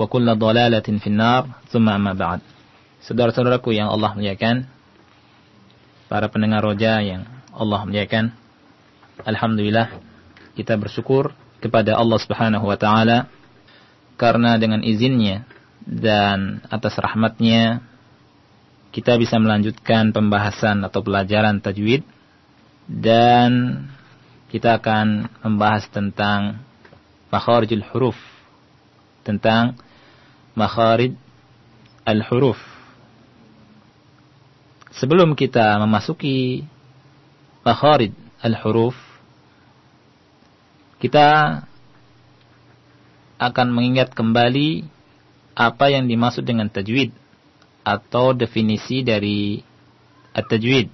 wa kulla dalalatin finnar thumma amma ba'd. Saudara-saudaraku yang Allah muliakan, para pendengar roja yang Allah muliakan, alhamdulillah kita bersyukur kepada Allah Subhanahu wa taala karena dengan izinnya dan atas rahmatnya kita bisa melanjutkan pembahasan atau pelajaran tajwid dan kita akan membahas tentang makharijul huruf tentang makharij al-huruf. Sebelum kita memasuki makharij al-huruf, kita akan mengingat kembali apa yang dimaksud dengan tajwid atau definisi dari at-tajwid.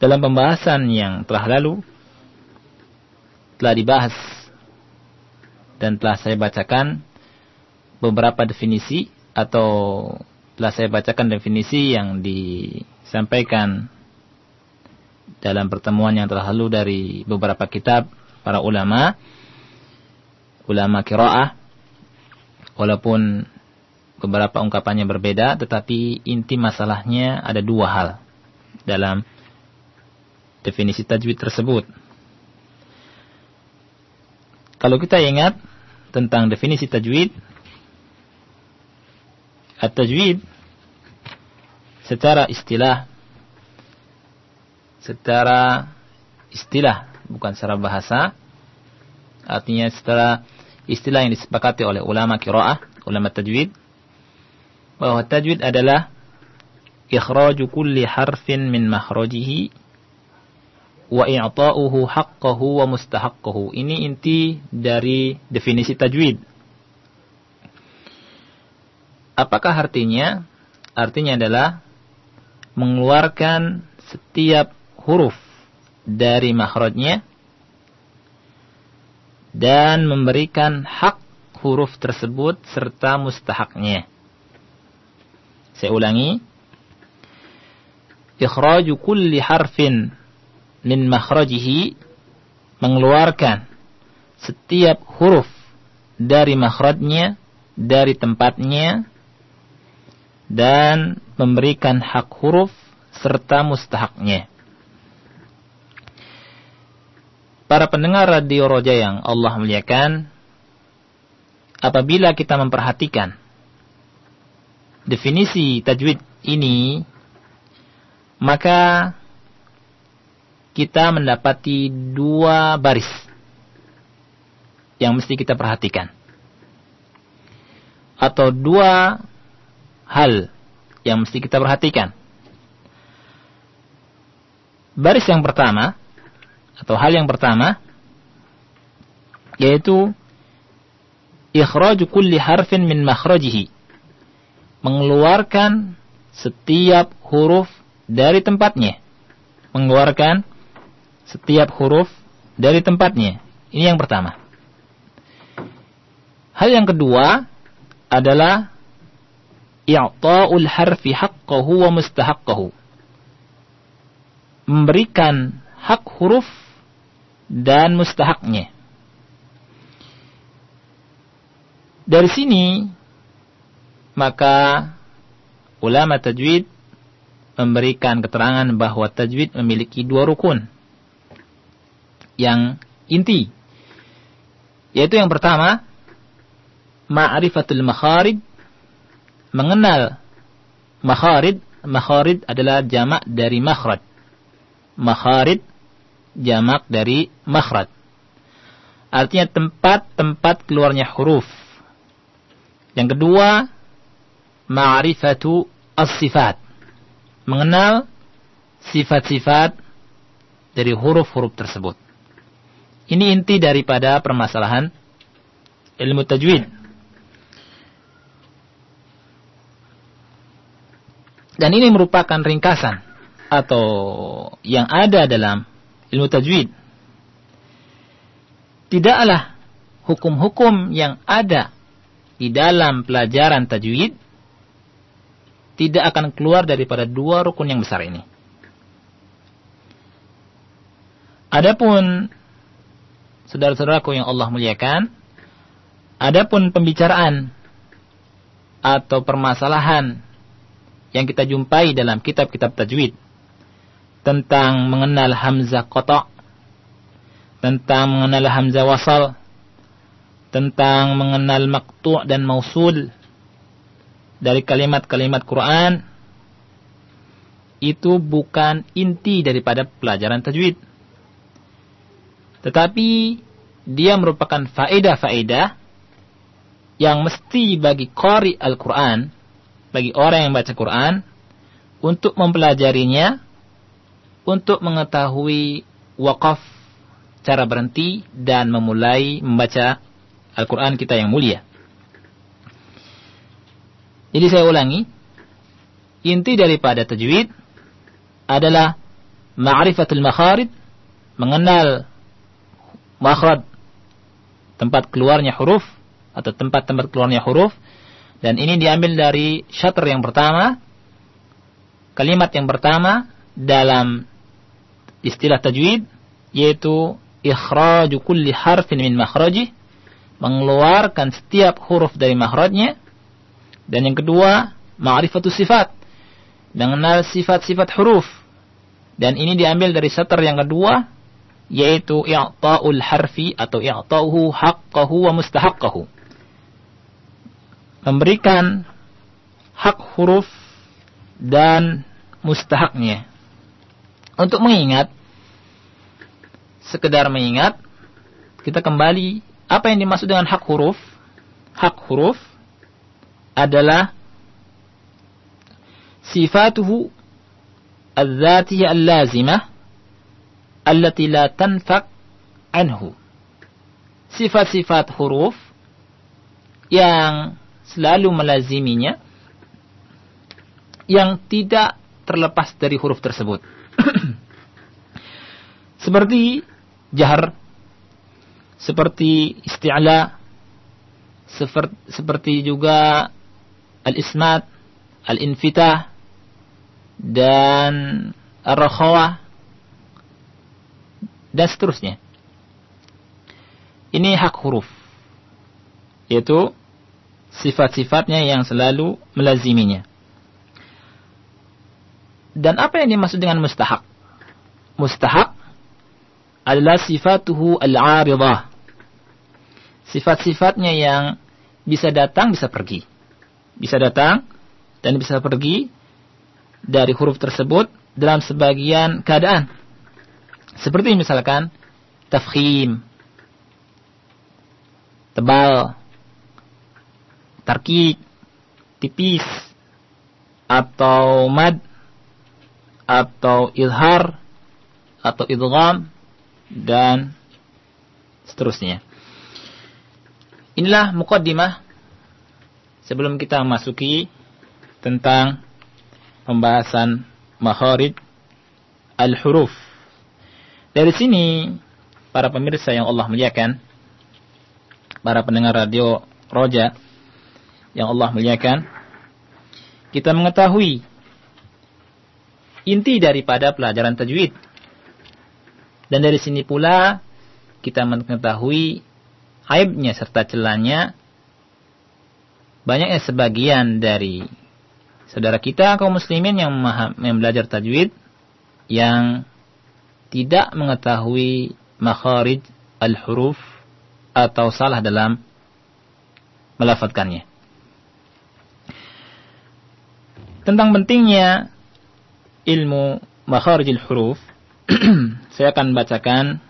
Dalam pembahasan yang telah lalu telah dibahas dan telah saya bacakan beberapa definisi atau telah saya bacakan definisi yang disampaikan dalam pertemuan yang telah lalu dari beberapa kitab para ulama ulama kiraah walaupun beberapa ungkapannya berbeda tetapi inti masalahnya ada dua hal dalam definisi tajwid tersebut kalau kita ingat tentang definisi tajwid. At-tajwid secara istilah secara istilah bukan secara bahasa artinya secara istilah yang disepakati oleh ulama qiraah, ulama tajwid bahwa tajwid adalah ikhraju kulli harfin min makhrajihi wa i'ta'uhu haqqahu wa mustahaqqahu. Ini inti dari definisi tajwid. Apakah artinya? Artinya adalah mengeluarkan setiap huruf dari makhrajnya dan memberikan hak huruf tersebut serta mustahaknya. Saya ulangi. Ikhraju kulli harfin min makhrajihi mengeluarkan setiap huruf dari makhrajnya dari tempatnya dan memberikan hak huruf serta mustahaknya. Para pendengar radio roja yang Allah muliakan, apabila kita memperhatikan definisi tajwid ini, maka kita mendapati dua baris yang mesti kita perhatikan. Atau dua hal yang mesti kita perhatikan. Baris yang pertama, atau hal yang pertama, yaitu ikhraju kulli harfin min makhrajihi. Mengeluarkan setiap huruf dari tempatnya. Mengeluarkan setiap huruf dari tempatnya. Ini yang pertama. Hal yang kedua adalah i'ta'ul harfi haqqahu wa mustahaqqahu. Memberikan hak huruf dan mustahaknya. Dari sini maka ulama tajwid memberikan keterangan bahwa tajwid memiliki dua rukun yang inti yaitu yang pertama ma'rifatul makharij mengenal makharid, makharid adalah jamak dari makhraj. Makharid jamak dari makhraj. Artinya tempat-tempat keluarnya huruf. Yang kedua, ma'rifatu as-sifat. Mengenal sifat-sifat dari huruf-huruf tersebut. Ini inti daripada permasalahan ilmu tajwid. Dan ini merupakan ringkasan atau yang ada dalam ilmu tajwid. Tidaklah hukum-hukum yang ada di dalam pelajaran tajwid tidak akan keluar daripada dua rukun yang besar ini. Adapun saudara-saudaraku yang Allah muliakan, adapun pembicaraan atau permasalahan yang kita jumpai dalam kitab-kitab tajwid tentang mengenal hamzah kotak, tentang mengenal hamzah wasal, tentang mengenal maktu' dan mausul dari kalimat-kalimat Quran itu bukan inti daripada pelajaran tajwid. Tetapi dia merupakan faedah-faedah yang mesti bagi qari Al-Quran bagi orang yang baca Quran untuk mempelajarinya, untuk mengetahui wakaf, cara berhenti, dan memulai membaca Al-Quran kita yang mulia. Jadi saya ulangi, inti daripada tajwid adalah ma'rifatul makharid, mengenal makhrad, tempat keluarnya huruf, atau tempat-tempat keluarnya huruf, dan ini diambil dari syatr yang pertama, kalimat yang pertama dalam istilah tajwid, yaitu ikhraju kulli harfin min makhrajih, mengeluarkan setiap huruf dari makhrajnya. Dan yang kedua, ma'rifatus sifat, mengenal sifat-sifat huruf. Dan ini diambil dari syatr yang kedua, yaitu i'ta'ul harfi atau i'ta'uhu haqqahu wa mustahaqqahu memberikan hak huruf dan mustahaknya. Untuk mengingat, sekedar mengingat, kita kembali apa yang dimaksud dengan hak huruf? Hak huruf adalah sifatuhu al-zatiyah al-lazimah allati la tanfak anhu. Sifat-sifat huruf yang selalu melaziminya yang tidak terlepas dari huruf tersebut. seperti jahar, seperti isti'la, seperti juga al-ismat, al-infitah, dan ar-rakhawah, dan seterusnya. Ini hak huruf. Yaitu sifat-sifatnya yang selalu melaziminya. Dan apa yang dimaksud dengan mustahak? Mustahak adalah sifatuhu al-aridah. Sifat-sifatnya yang bisa datang, bisa pergi. Bisa datang dan bisa pergi dari huruf tersebut dalam sebagian keadaan. Seperti misalkan tafkhim, tebal, tarkik, tipis, atau mad, atau izhar, atau idgham, dan seterusnya. Inilah mukaddimah sebelum kita masuki tentang pembahasan makharij al-huruf. Dari sini para pemirsa yang Allah muliakan, para pendengar radio roja yang Allah muliakan, kita mengetahui inti daripada pelajaran tajwid. Dan dari sini pula kita mengetahui aibnya serta celahnya banyaknya sebagian dari saudara kita kaum muslimin yang, memaham, yang belajar tajwid yang tidak mengetahui makharij al-huruf atau salah dalam melafatkannya. Tentang pentingnya ilmu makharijil huruf, saya akan bacakan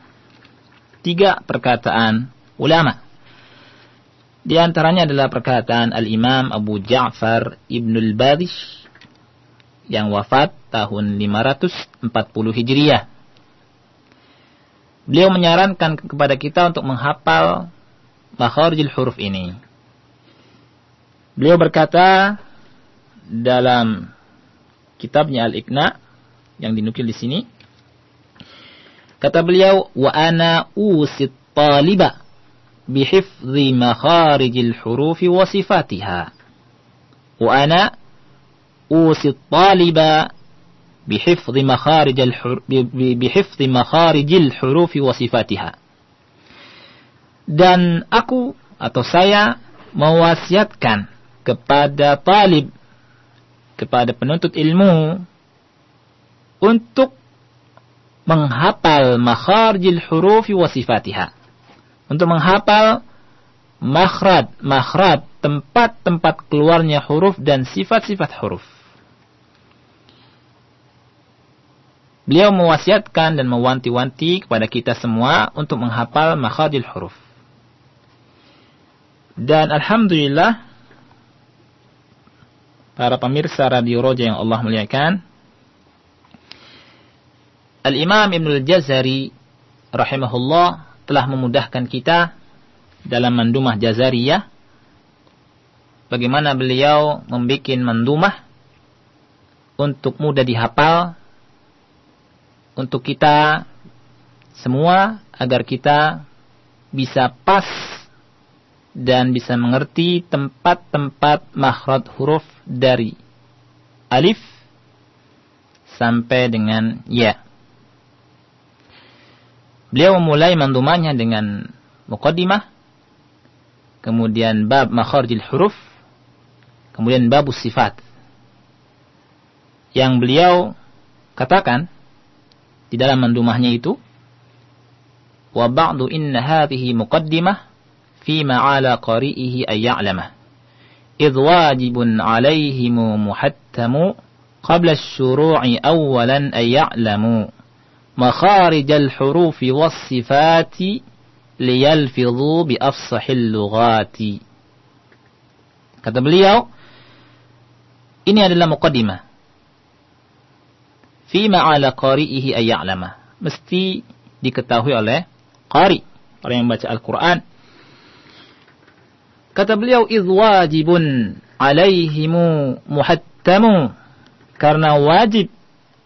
tiga perkataan ulama. Di antaranya adalah perkataan Al-Imam Abu Ja'far Ibnul Badish yang wafat tahun 540 Hijriah. Beliau menyarankan kepada kita untuk menghafal makharijul huruf ini. Beliau berkata dalam kitabnya Al-Iqna yang dinukil di sini, kata beliau, "Wa ana usit taliba bihifdhi makharijil hurufi wa sifatiha." Wa ana usit taliba بحفظ مخارج al بحفظ مخارج الحروف وصفاتها. Dan aku atau saya mewasiatkan kepada talib kepada penuntut ilmu untuk menghafal makharijul huruf wa sifatiha. Untuk menghafal makhraj, makhraj tempat-tempat keluarnya huruf dan sifat-sifat huruf. Beliau mewasiatkan dan mewanti-wanti kepada kita semua untuk menghafal makhadil huruf. Dan Alhamdulillah, para pemirsa Radio Roja yang Allah muliakan, Al-Imam Ibn Al-Jazari rahimahullah telah memudahkan kita dalam mandumah Jazariyah bagaimana beliau membuat mandumah untuk mudah dihafal untuk kita semua agar kita bisa pas dan bisa mengerti tempat-tempat makhraj huruf dari alif sampai dengan ya. Beliau memulai mandumanya dengan muqaddimah, kemudian bab makharijil huruf, kemudian bab sifat. Yang beliau katakan di dalam mandumahnya itu wa ba'du inna hadhihi muqaddimah fi ma'ala qari'ihi ay ya'lamah idh wajibun 'alaihim muhattamu qabla asy-syuru'i awwalan ay ya'lamu makharij al-huruf was-sifati liyalfidhu bi afsahil lughati kata beliau ini adalah muqaddimah fi ma'ala qari'ihi ayya'lama. Mesti diketahui oleh qari, orang yang baca Al-Qur'an. Kata beliau idh wajibun alaihimu muhattamu karena wajib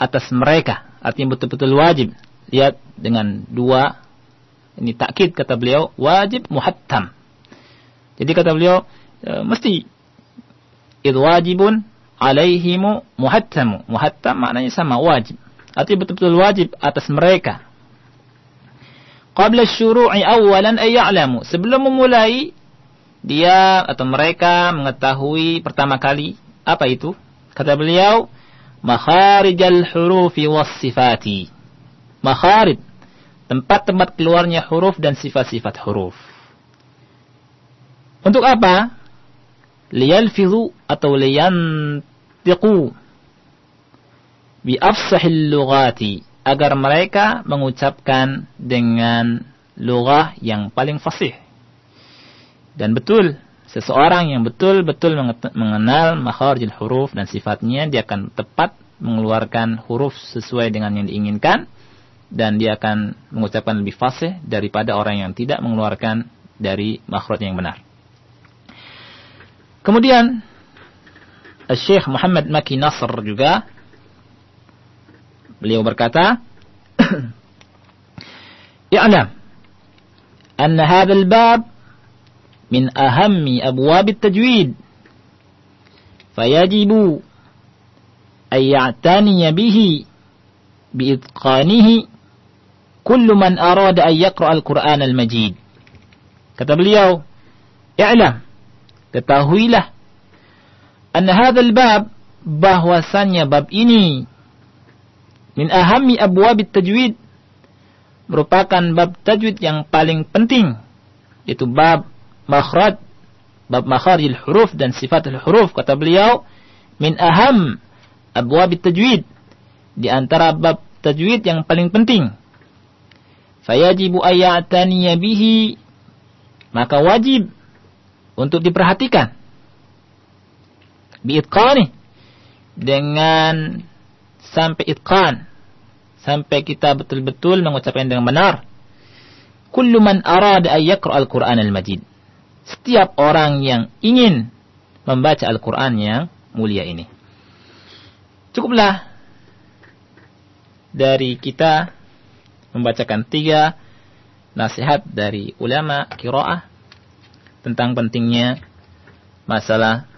atas mereka, artinya betul-betul wajib. Lihat dengan dua ini takkid kata beliau wajib muhattam. Jadi kata beliau e, mesti idh wajibun alaihimu muhattamu. Muhattam maknanya sama, wajib. Artinya betul-betul wajib atas mereka. Qabla syuru'i awalan ay ya'lamu. Sebelum memulai dia atau mereka mengetahui pertama kali apa itu? Kata beliau, makharijal hurufi was sifati. Makharij, tempat-tempat keluarnya huruf dan sifat-sifat huruf. Untuk apa? Liyalfizu atau liyan yantiqu bi afsahil lughati agar mereka mengucapkan dengan lughah yang paling fasih. Dan betul, seseorang yang betul-betul mengenal makharijul huruf dan sifatnya, dia akan tepat mengeluarkan huruf sesuai dengan yang diinginkan dan dia akan mengucapkan lebih fasih daripada orang yang tidak mengeluarkan dari makhraj yang benar. Kemudian Syekh Muhammad Maki Nasr juga beliau berkata I'lam anna hadzal bab min ahammi abwabit tajwid. Fayajibu ay ya'taniya bihi biitqanihi kullu man arada an yaqra al-Qur'an al-Majid. Kata beliau, "I'lam, ketahuilah anna hadzal bab bahwasannya bab ini min abwabit tajwid merupakan bab tajwid yang paling penting yaitu bab makhraj bab makharijil huruf dan sifatul huruf kata beliau min aham abwabit tajwid di antara bab tajwid yang paling penting. Fayajibu ayataniya bihi maka wajib untuk diperhatikan biitqani dengan sampai itqan sampai kita betul-betul mengucapkan dengan benar. Kullu man arada ay yaqra al-Qur'an al-Majid. Setiap orang yang ingin membaca Al-Qur'an yang mulia ini. Cukuplah dari kita membacakan tiga nasihat dari ulama kiraah tentang pentingnya masalah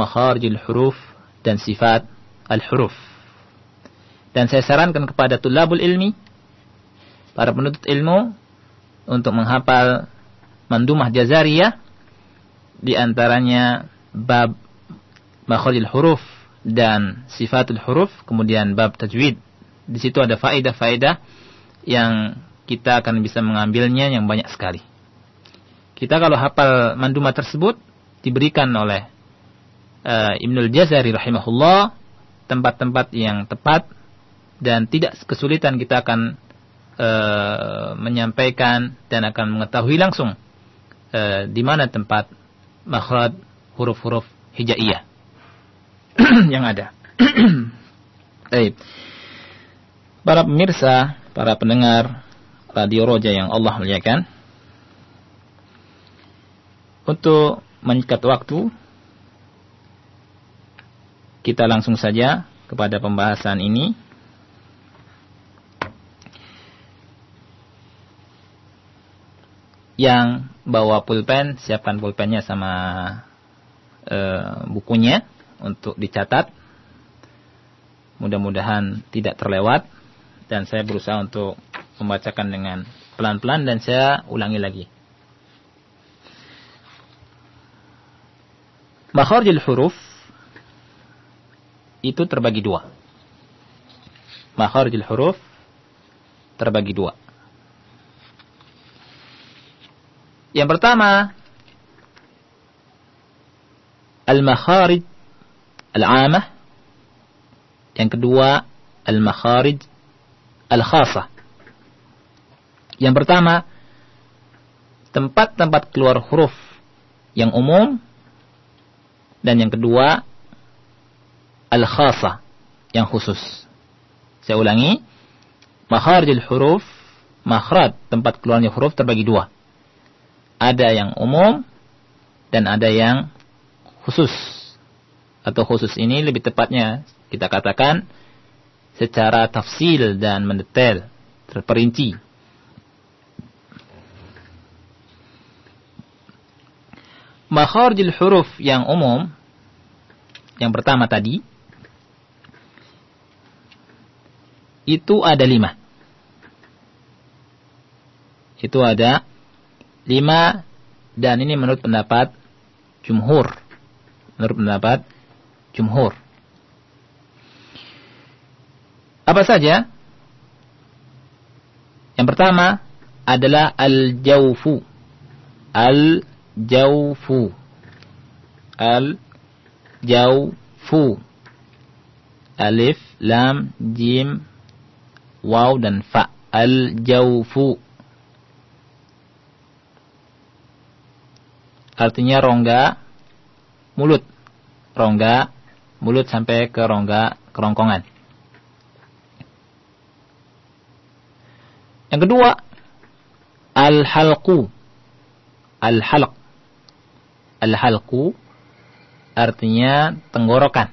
makharijul huruf dan sifat al-huruf. Dan saya sarankan kepada tulabul ilmi, para penuntut ilmu, untuk menghafal mandumah jazariyah, di antaranya bab makhlil huruf dan sifatul huruf, kemudian bab tajwid. Di situ ada faedah-faedah yang kita akan bisa mengambilnya yang banyak sekali. Kita kalau hafal mandumah tersebut diberikan oleh uh, Ibnul Jazari rahimahullah tempat-tempat yang tepat dan tidak kesulitan kita akan e, menyampaikan dan akan mengetahui langsung e, di mana tempat makhraj huruf-huruf hijaiyah yang ada. Baik. para pemirsa, para pendengar Radio Roja yang Allah muliakan. Untuk menyikat waktu, kita langsung saja kepada pembahasan ini. Yang bawa pulpen siapkan pulpennya sama e, bukunya untuk dicatat. Mudah-mudahan tidak terlewat. Dan saya berusaha untuk membacakan dengan pelan-pelan dan saya ulangi lagi. Makharijul huruf itu terbagi dua makharijul huruf terbagi dua Yang pertama, al-makharij al-amah. Yang kedua, al-makharij al-khasah. Yang pertama, tempat-tempat keluar huruf yang umum. Dan yang kedua, al-khasah, yang khusus. Saya ulangi, makharijul huruf, makhraj tempat keluarnya huruf terbagi dua ada yang umum dan ada yang khusus. Atau khusus ini lebih tepatnya kita katakan secara tafsil dan mendetail, terperinci. Makharijul huruf yang umum yang pertama tadi itu ada lima. Itu ada lima dan ini menurut pendapat jumhur. Menurut pendapat jumhur. Apa saja? Yang pertama adalah al-jawfu. Al-jawfu. Al-jawfu. Alif, lam, jim, waw dan fa. Al-jawfu. artinya rongga mulut. Rongga mulut sampai ke rongga kerongkongan. Yang kedua, al-halqu. Al-halq. Al-halqu artinya tenggorokan.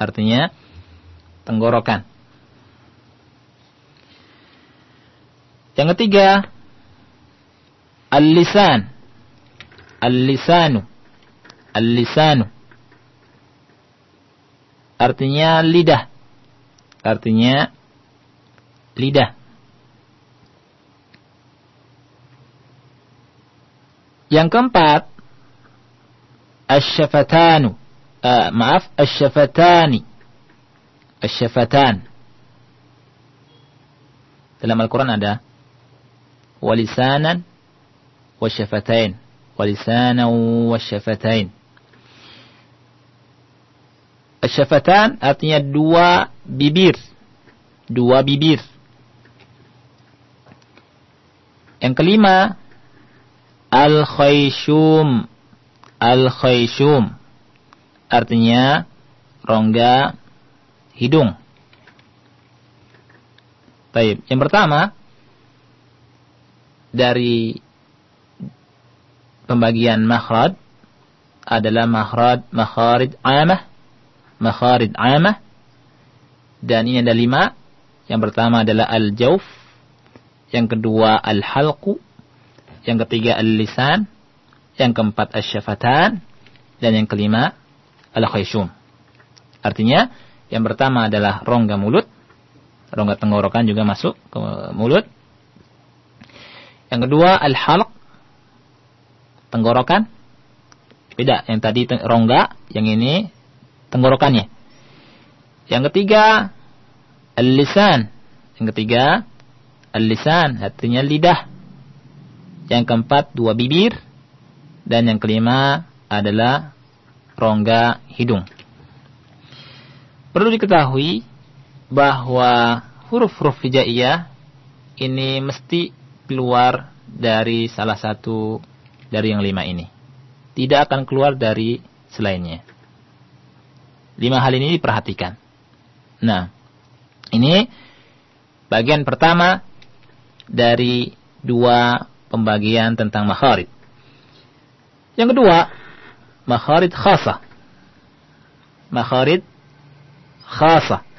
Artinya tenggorokan. Yang ketiga, al-lisan Al-lisanu. Al-lisanu. Artinya lidah. Artinya lidah. Yang keempat, asyafatanu. Uh, maaf, asyafatani. Asyafatan. Dalam Al-Quran ada walisanan wasyafatain. Walisanan wasyafatain. Asyafatan artinya dua bibir. Dua bibir. Yang kelima, Al-khayshum. Al-khayshum. Artinya rongga hidung. Baik, yang pertama dari pembagian makhraj adalah makhraj makharid amah, makharid amah dan ini ada lima. Yang pertama adalah al-jauf, yang kedua al-halqu, yang ketiga al-lisan, yang keempat asyafatan, dan yang kelima al-khayshum. Artinya, yang pertama adalah rongga mulut, rongga tenggorokan juga masuk ke mulut. Yang kedua al-halq, tenggorokan. Beda, yang tadi rongga, yang ini tenggorokannya. Yang ketiga al-lisan. Yang ketiga al-lisan, artinya lidah. Yang keempat dua bibir. Dan yang kelima adalah rongga hidung. Perlu diketahui bahwa huruf-huruf hijaiyah ini mesti keluar dari salah satu dari yang lima ini. Tidak akan keluar dari selainnya. Lima hal ini diperhatikan. Nah, ini bagian pertama dari dua pembagian tentang makharid. Yang kedua, makharid khasa. Makharid khasa.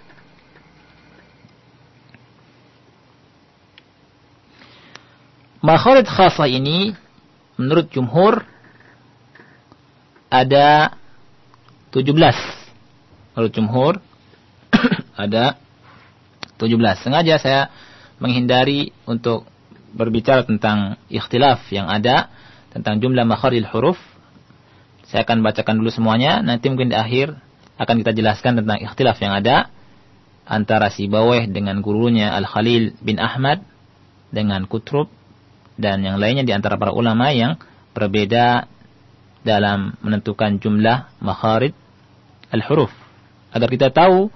Makharid khasa ini menurut jumhur ada 17. Menurut jumhur ada 17. Sengaja saya menghindari untuk berbicara tentang ikhtilaf yang ada tentang jumlah makharil huruf. Saya akan bacakan dulu semuanya, nanti mungkin di akhir akan kita jelaskan tentang ikhtilaf yang ada antara si Baweh dengan gurunya Al-Khalil bin Ahmad dengan Kutrub dan yang lainnya di antara para ulama yang berbeda dalam menentukan jumlah makharid al-huruf. Agar kita tahu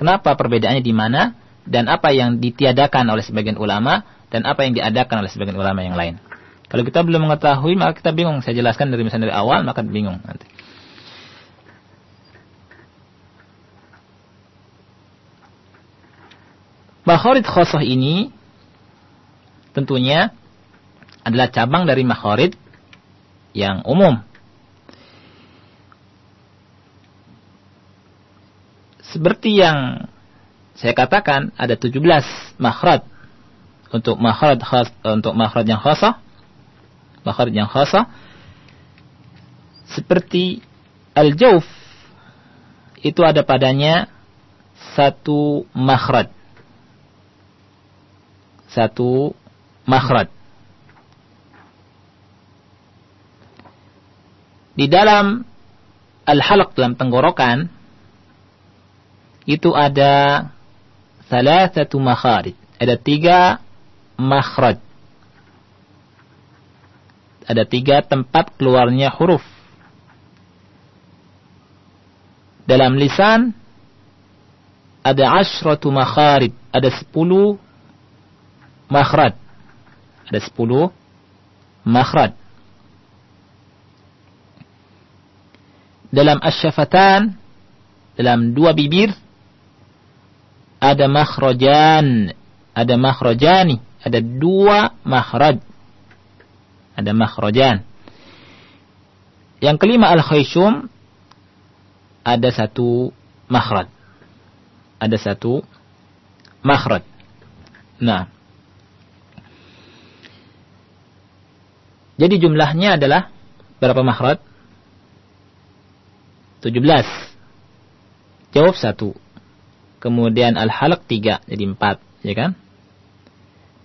kenapa perbedaannya di mana dan apa yang ditiadakan oleh sebagian ulama dan apa yang diadakan oleh sebagian ulama yang lain. Kalau kita belum mengetahui, maka kita bingung. Saya jelaskan dari misalnya dari awal, maka bingung nanti. Makhorid khosoh ini tentunya adalah cabang dari makhorid yang umum. Seperti yang saya katakan ada 17 makhraj. Untuk makhraj khas untuk makhraj yang khasah makhraj yang khasah seperti al-jauf itu ada padanya satu makhraj. Satu makhraj di dalam al-halq dalam tenggorokan itu ada salah satu makharij ada tiga makhraj. Ada tiga tempat keluarnya huruf. Dalam lisan ada ashratu makharib, ada sepuluh makhraj. Ada sepuluh makhraj. Dalam asyafatan, dalam dua bibir, ada makhrajan, ada makhrajani, ada dua makhraj. Ada makhrajan. Yang kelima al-khayshum ada satu makhraj. Ada satu makhraj. Nah. Jadi jumlahnya adalah berapa makhraj? 17. Jawab satu. Kemudian al-halq tiga, jadi empat, ya kan?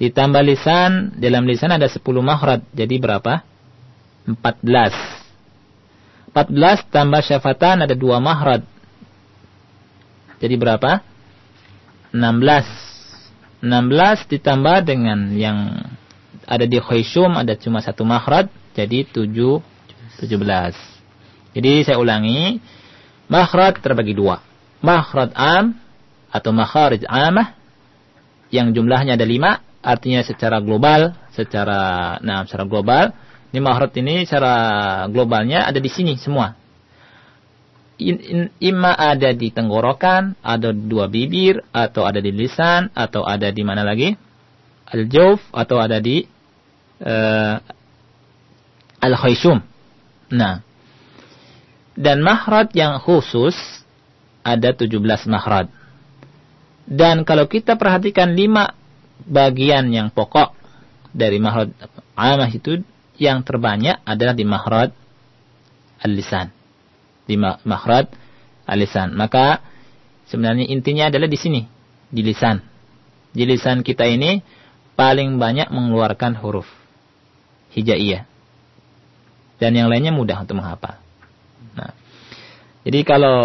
Ditambah lisan, dalam lisan ada 10 makhraj, jadi berapa? 14. 14 tambah syafatan ada dua makhraj. Jadi berapa? 16. 16 ditambah dengan yang ada di khayshum ada cuma satu makhraj, jadi 7 17. Jadi saya ulangi, makhraj terbagi dua. Makhraj am atau makharij amah yang jumlahnya ada lima, artinya secara global, secara nah secara global, ini makhraj ini secara globalnya ada di sini semua. In, ima ada di tenggorokan, ada dua bibir, atau ada di lisan, atau ada di mana lagi? Al-jawf, atau ada di uh, al-khayshum. Nah, dan mahrad yang khusus ada 17 mahrad. Dan kalau kita perhatikan lima bagian yang pokok dari mahrad amah itu yang terbanyak adalah di mahrad al-lisan. Di mahrad al-lisan. Maka sebenarnya intinya adalah di sini, di lisan. Di lisan kita ini paling banyak mengeluarkan huruf hijaiyah. Dan yang lainnya mudah untuk menghafal. Jadi kalau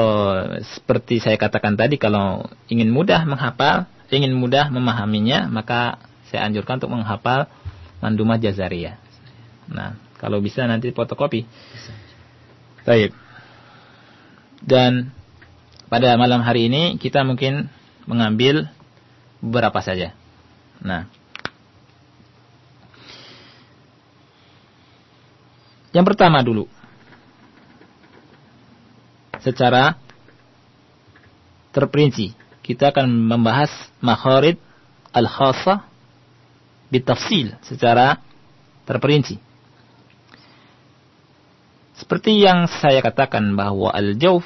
seperti saya katakan tadi, kalau ingin mudah menghafal, ingin mudah memahaminya, maka saya anjurkan untuk menghafal Mandumah Jazariyah. Nah, kalau bisa nanti fotokopi. Baik. Dan pada malam hari ini kita mungkin mengambil beberapa saja. Nah, yang pertama dulu, secara terperinci. Kita akan membahas makharid al-khasa bitafsil secara terperinci. Seperti yang saya katakan bahwa al-jawf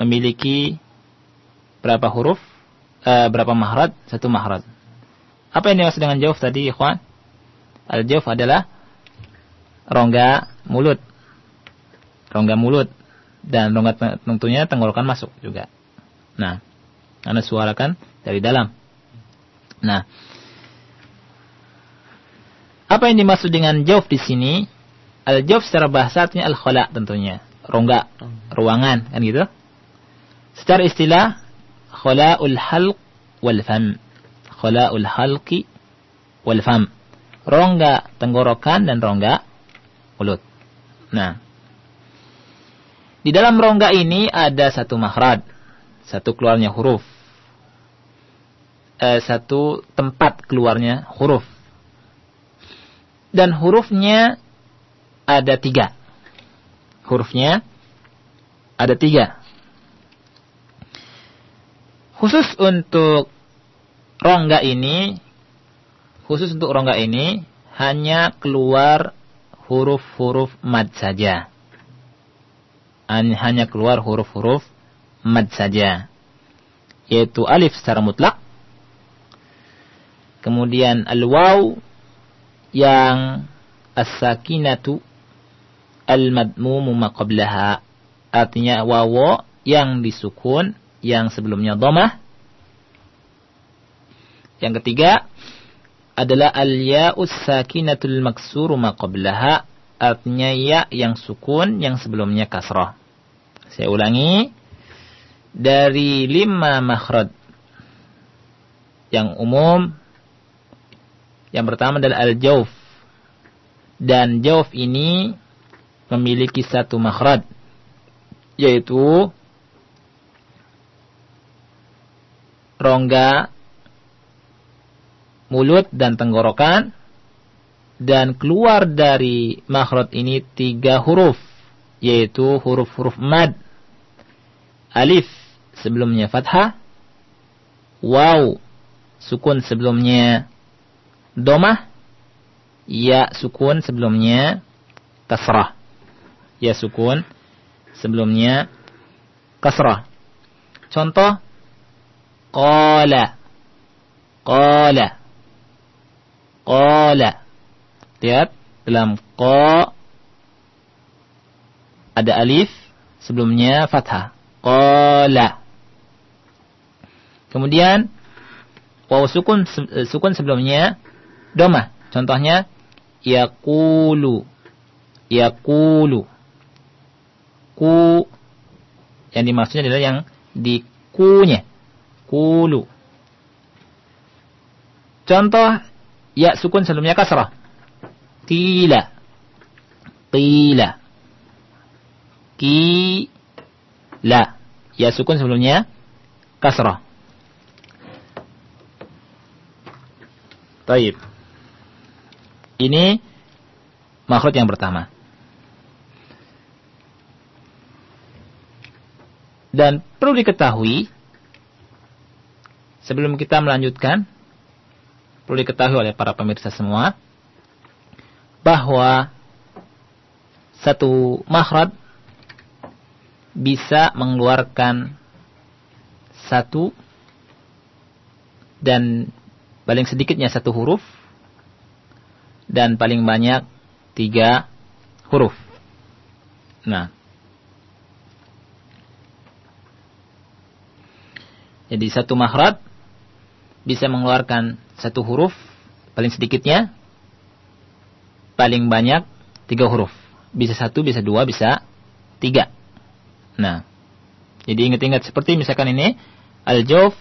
memiliki berapa huruf, uh, berapa mahrad, satu mahrad. Apa yang dimaksud dengan jawf tadi, ikhwan? Al-jawf adalah rongga mulut. Rongga mulut dan rongga tentunya tenggorokan masuk juga. Nah, Anda suarakan dari dalam. Nah, apa yang dimaksud dengan jauf di sini? Al-jauf secara bahasa artinya al-khala tentunya, rongga, ruangan kan gitu. Secara istilah khala'ul halq wal fam. Khala'ul halqi wal fam. Rongga tenggorokan dan rongga mulut. Nah, di dalam rongga ini ada satu makhraj, satu keluarnya huruf. Eh, satu tempat keluarnya huruf. Dan hurufnya ada tiga. Hurufnya ada tiga. Khusus untuk rongga ini, khusus untuk rongga ini, hanya keluar huruf-huruf mad saja hanya keluar huruf-huruf mad saja. Yaitu alif secara mutlak. Kemudian al-waw yang as-sakinatu al-madmumu maqablaha. Artinya wawo yang disukun yang sebelumnya domah. Yang ketiga adalah al-ya'us sakinatul maksuru maqablaha. Artinya ya yang sukun yang sebelumnya kasrah. Saya ulangi. Dari lima makhraj yang umum. Yang pertama adalah al-jauf. Dan jauf ini memiliki satu makhraj. Yaitu rongga mulut dan tenggorokan dan keluar dari makhraj ini tiga huruf yaitu huruf-huruf mad. Alif sebelumnya fathah, waw sukun sebelumnya domah, ya sukun sebelumnya kasrah. Ya sukun sebelumnya kasrah. Contoh qala qala qala lihat dalam qa ada alif sebelumnya fathah. Qala. Kemudian waw sukun eh, sukun sebelumnya domah. Contohnya yaqulu. Yaqulu. Ku yang dimaksudnya adalah yang di kunya. Kulu. Contoh ya sukun sebelumnya kasrah. Qila. Qila. Qila. Ya sukun sebelumnya kasrah. Taib. Ini makhluk yang pertama. Dan perlu diketahui sebelum kita melanjutkan perlu diketahui oleh para pemirsa semua bahwa satu makhraj bisa mengeluarkan satu dan paling sedikitnya satu huruf dan paling banyak tiga huruf. Nah, jadi satu makhraj bisa mengeluarkan satu huruf paling sedikitnya paling banyak tiga huruf. Bisa satu, bisa dua, bisa tiga. Nah, jadi ingat-ingat seperti misalkan ini al-jawf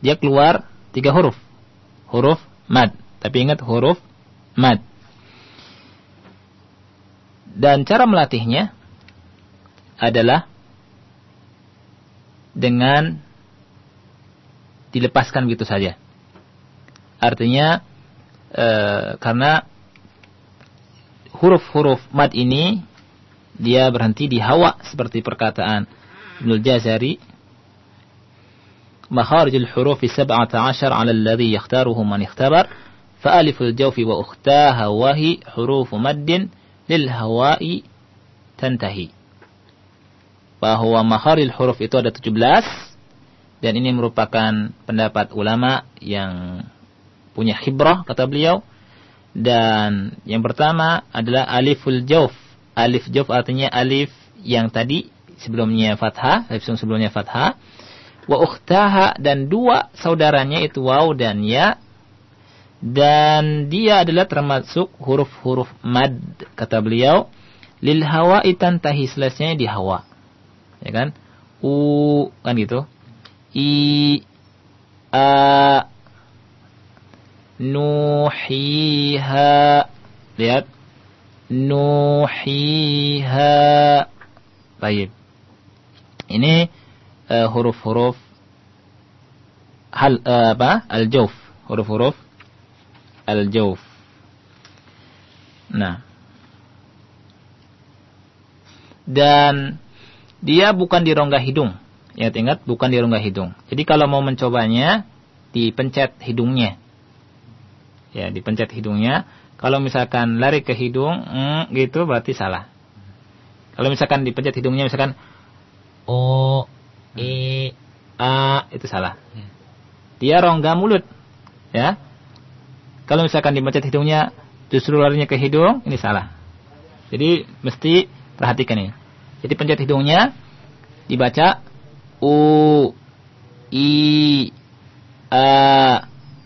dia keluar tiga huruf huruf mad. Tapi ingat huruf mad. Dan cara melatihnya adalah dengan dilepaskan begitu saja. Artinya e, karena huruf-huruf mad ini dia berhenti di hawa seperti perkataan Ibnu Jazari makharijul hurufi 17 'ala alladhi yakhtaruhu man ikhtabar. Fa'aliful jawfi wa ukhtaha wahi hurufu maddin lil hawa'i tantahi. Bahwa makharil huruf itu ada 17 dan ini merupakan pendapat ulama yang punya khibrah kata beliau. Dan yang pertama adalah aliful jawf alif jauf artinya alif yang tadi sebelumnya fathah alif sebelumnya fathah. Wa ukhtaha dan dua saudaranya itu waw dan ya. Dan dia adalah termasuk huruf-huruf mad kata beliau. Lil hawa itantahi selesainya di hawa. Ya kan? U kan gitu. I a nuhiha lihat nuhiha. Baik. Ini Eh, huruf-huruf hal uh, apa? Al-jauf huruf-huruf al-jauf nah. Dan dia bukan di rongga hidung. Ya ingat bukan di rongga hidung. Jadi kalau mau mencobanya dipencet hidungnya. Ya dipencet hidungnya kalau misalkan lari ke hidung mm, gitu berarti salah kalau misalkan dipencet hidungnya misalkan oh e a itu salah. Ya. Dia rongga mulut. Ya. Kalau misalkan dibaca hidungnya justru larinya ke hidung, ini salah. Jadi mesti perhatikan ini. Jadi pencet hidungnya dibaca u i a.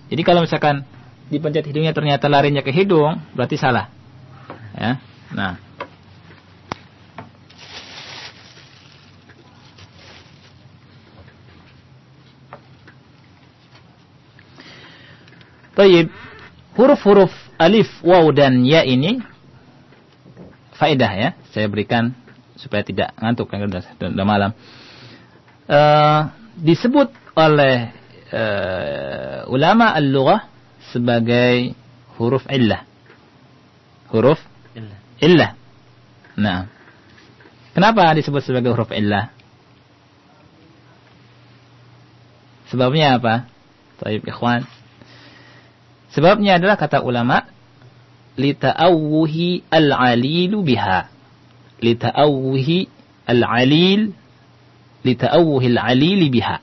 Jadi kalau misalkan dipencet hidungnya ternyata larinya ke hidung, berarti salah. Ya. Nah, Taib, huruf-huruf alif, waw dan ya ini faedah ya. Saya berikan supaya tidak ngantuk kan sudah, sudah malam. Uh, disebut oleh uh, ulama al-lughah sebagai huruf illah. Huruf illah. illah. Nah. Kenapa disebut sebagai huruf illah? Sebabnya apa? Taib ikhwan. Sebabnya adalah kata ulama lita'awuhi al-alilu biha. Lita'awuhi al-alil lita'awuhi al-alili biha.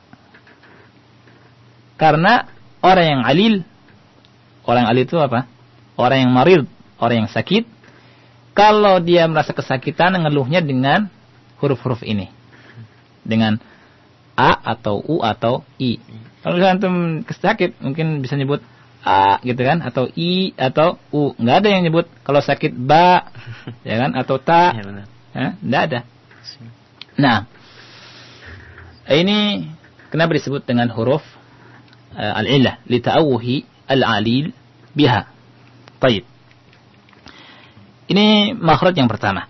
Karena orang yang alil orang yang alil itu apa? Orang yang marid, orang yang sakit kalau dia merasa kesakitan ngeluhnya dengan huruf-huruf ini. Dengan A atau U atau I. Kalau misalnya antum sakit mungkin bisa nyebut A gitu kan atau I atau U. Nggak ada yang nyebut kalau sakit ba ya kan atau ta. Ya, benar. Ya, nggak ada. Nah, ini kenapa disebut dengan huruf uh, al-illah li ta'awuhi al-alil biha. Baik. Ini makhraj yang pertama.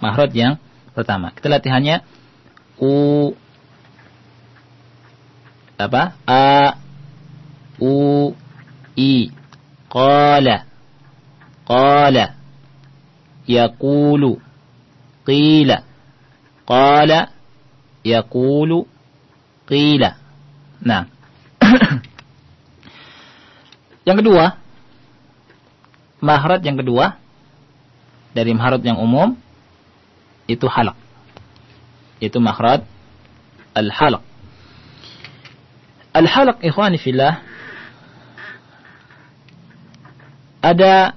Makhraj yang pertama. Kita latihannya u apa? A u i qala qala yaqulu qila qala yaqulu qila. Nah. yang kedua, mahrat yang kedua dari mahrat yang umum itu halak. Itu mahrat al-halak. Al-halak ikhwani fillah ada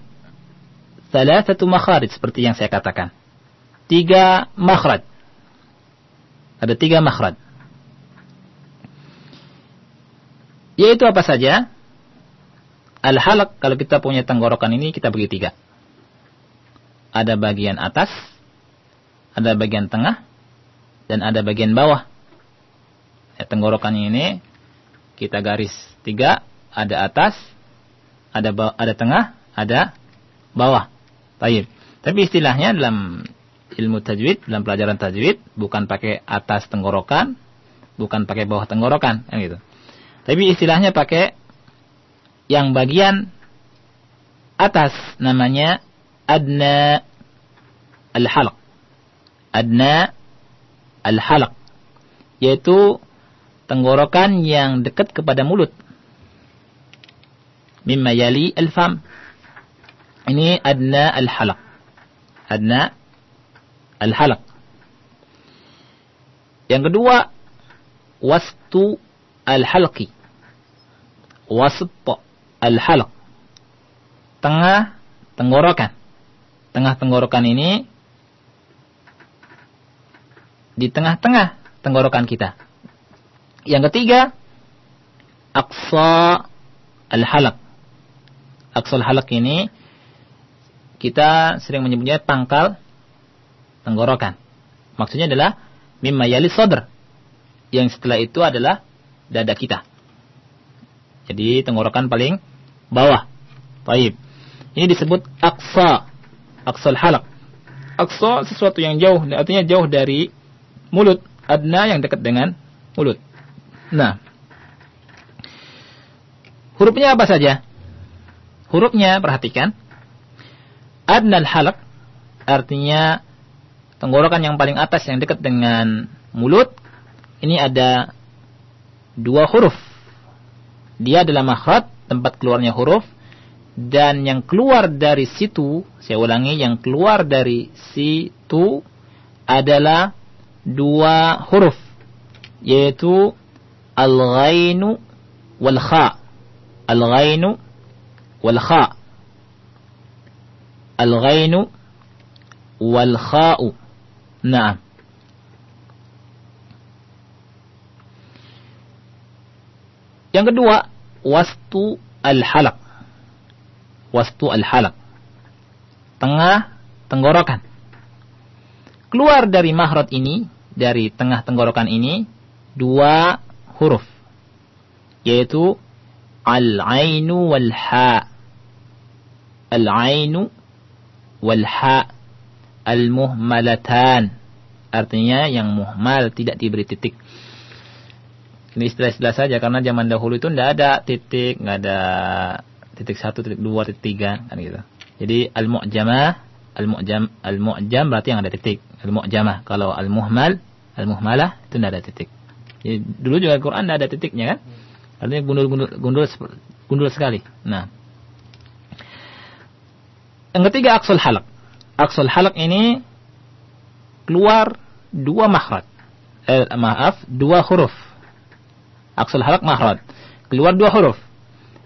satu makharij seperti yang saya katakan. Tiga makhraj. Ada tiga makhraj. Yaitu apa saja? Al-halak kalau kita punya tenggorokan ini kita bagi tiga ada bagian atas, ada bagian tengah, dan ada bagian bawah. Ya, tenggorokan ini kita garis tiga, ada atas, ada ada tengah, ada bawah. Taib. Tapi istilahnya dalam ilmu tajwid, dalam pelajaran tajwid, bukan pakai atas tenggorokan, bukan pakai bawah tenggorokan, kan gitu. Tapi istilahnya pakai yang bagian atas namanya adna al-halq. Adna al-halq. Yaitu tenggorokan yang dekat kepada mulut. Mimma yali al-fam. Ini adna al-halq. Adna al-halq. Yang kedua, wastu al-halqi. Wasat al-halq. Tengah tenggorokan tengah tenggorokan ini di tengah-tengah tenggorokan kita. Yang ketiga, aqsa al-halaq. Aqsa al-halaq ini kita sering menyebutnya pangkal tenggorokan. Maksudnya adalah mimma yali sadr. Yang setelah itu adalah dada kita. Jadi tenggorokan paling bawah. Baik. Ini disebut aqsa aqsal halak. Aqsa sesuatu yang jauh, artinya jauh dari mulut. Adna yang dekat dengan mulut. Nah, hurufnya apa saja? Hurufnya perhatikan. Adnal halak artinya tenggorokan yang paling atas yang dekat dengan mulut. Ini ada dua huruf. Dia adalah makhraj, tempat keluarnya huruf dan yang keluar dari situ, saya ulangi, yang keluar dari situ adalah dua huruf, yaitu al-ghainu wal kha. Al-ghainu wal kha. Al-ghainu wal kha'u. Nah. Yang kedua, wastu al-halaq wastu al-halak. Tengah tenggorokan. Keluar dari mahrot ini, dari tengah tenggorokan ini, dua huruf. Yaitu al-ainu wal-ha. Al-ainu wal-ha. Al-muhmalatan. Artinya yang muhmal tidak diberi titik. Ini istilah-istilah saja karena zaman dahulu itu tidak ada titik, nggak ada titik satu, titik dua, titik tiga, kan gitu. Jadi al-mu'jamah, al-mu'jam, al-mu'jam berarti yang ada titik. Al-mu'jamah. Kalau al-muhmal, al-muhmalah itu tidak ada titik. Jadi dulu juga Al-Quran tidak ada titiknya kan? Artinya gundul-gundul gundul, gundul sekali. Nah. Yang ketiga aksul halak. Aksul halak ini keluar dua makhraj. Eh, maaf, dua huruf. Aksul halak makhraj. Keluar dua huruf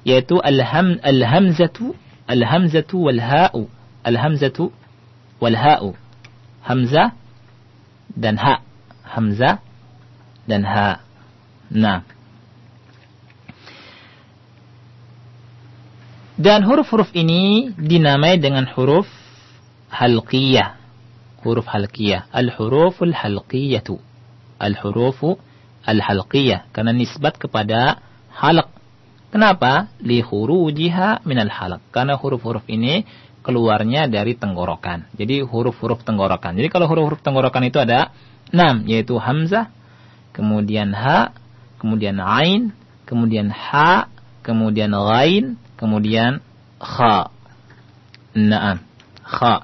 yaitu al-ham al-hamzatu al-hamzatu wal ha'u Al-hamzatu wal ha'u. Hamzah dan ha. Hamzah dan ha. Nah. Dan huruf-huruf ini dinamai dengan huruf halqiyah. Huruf halqiyah. Al-huruful halqiyatu. Al-hurufu al-halqiyah. Karena nisbat kepada halq. Kenapa? Li hurujiha minal halq. Karena huruf-huruf ini keluarnya dari tenggorokan. Jadi huruf-huruf tenggorokan. Jadi kalau huruf-huruf tenggorokan itu ada enam, yaitu hamzah, kemudian ha, kemudian ain, kemudian ha, kemudian ghain, kemudian kha. Naam, kha.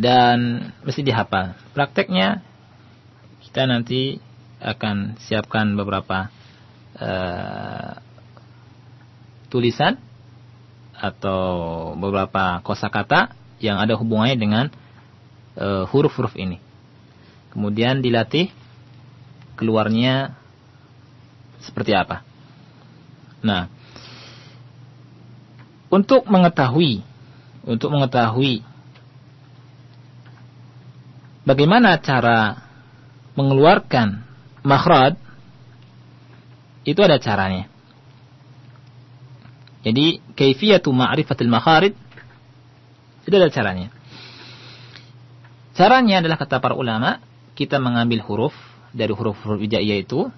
Dan mesti dihafal. Prakteknya kita nanti akan siapkan beberapa uh, tulisan atau beberapa kosakata yang ada hubungannya dengan eh, huruf-huruf ini. Kemudian dilatih keluarnya seperti apa. Nah, untuk mengetahui untuk mengetahui bagaimana cara mengeluarkan makhraj itu ada caranya. Jadi kaifiyatu ma'rifatil makharid itu ada caranya. Caranya adalah kata para ulama, kita mengambil huruf dari huruf-huruf hijaiyah itu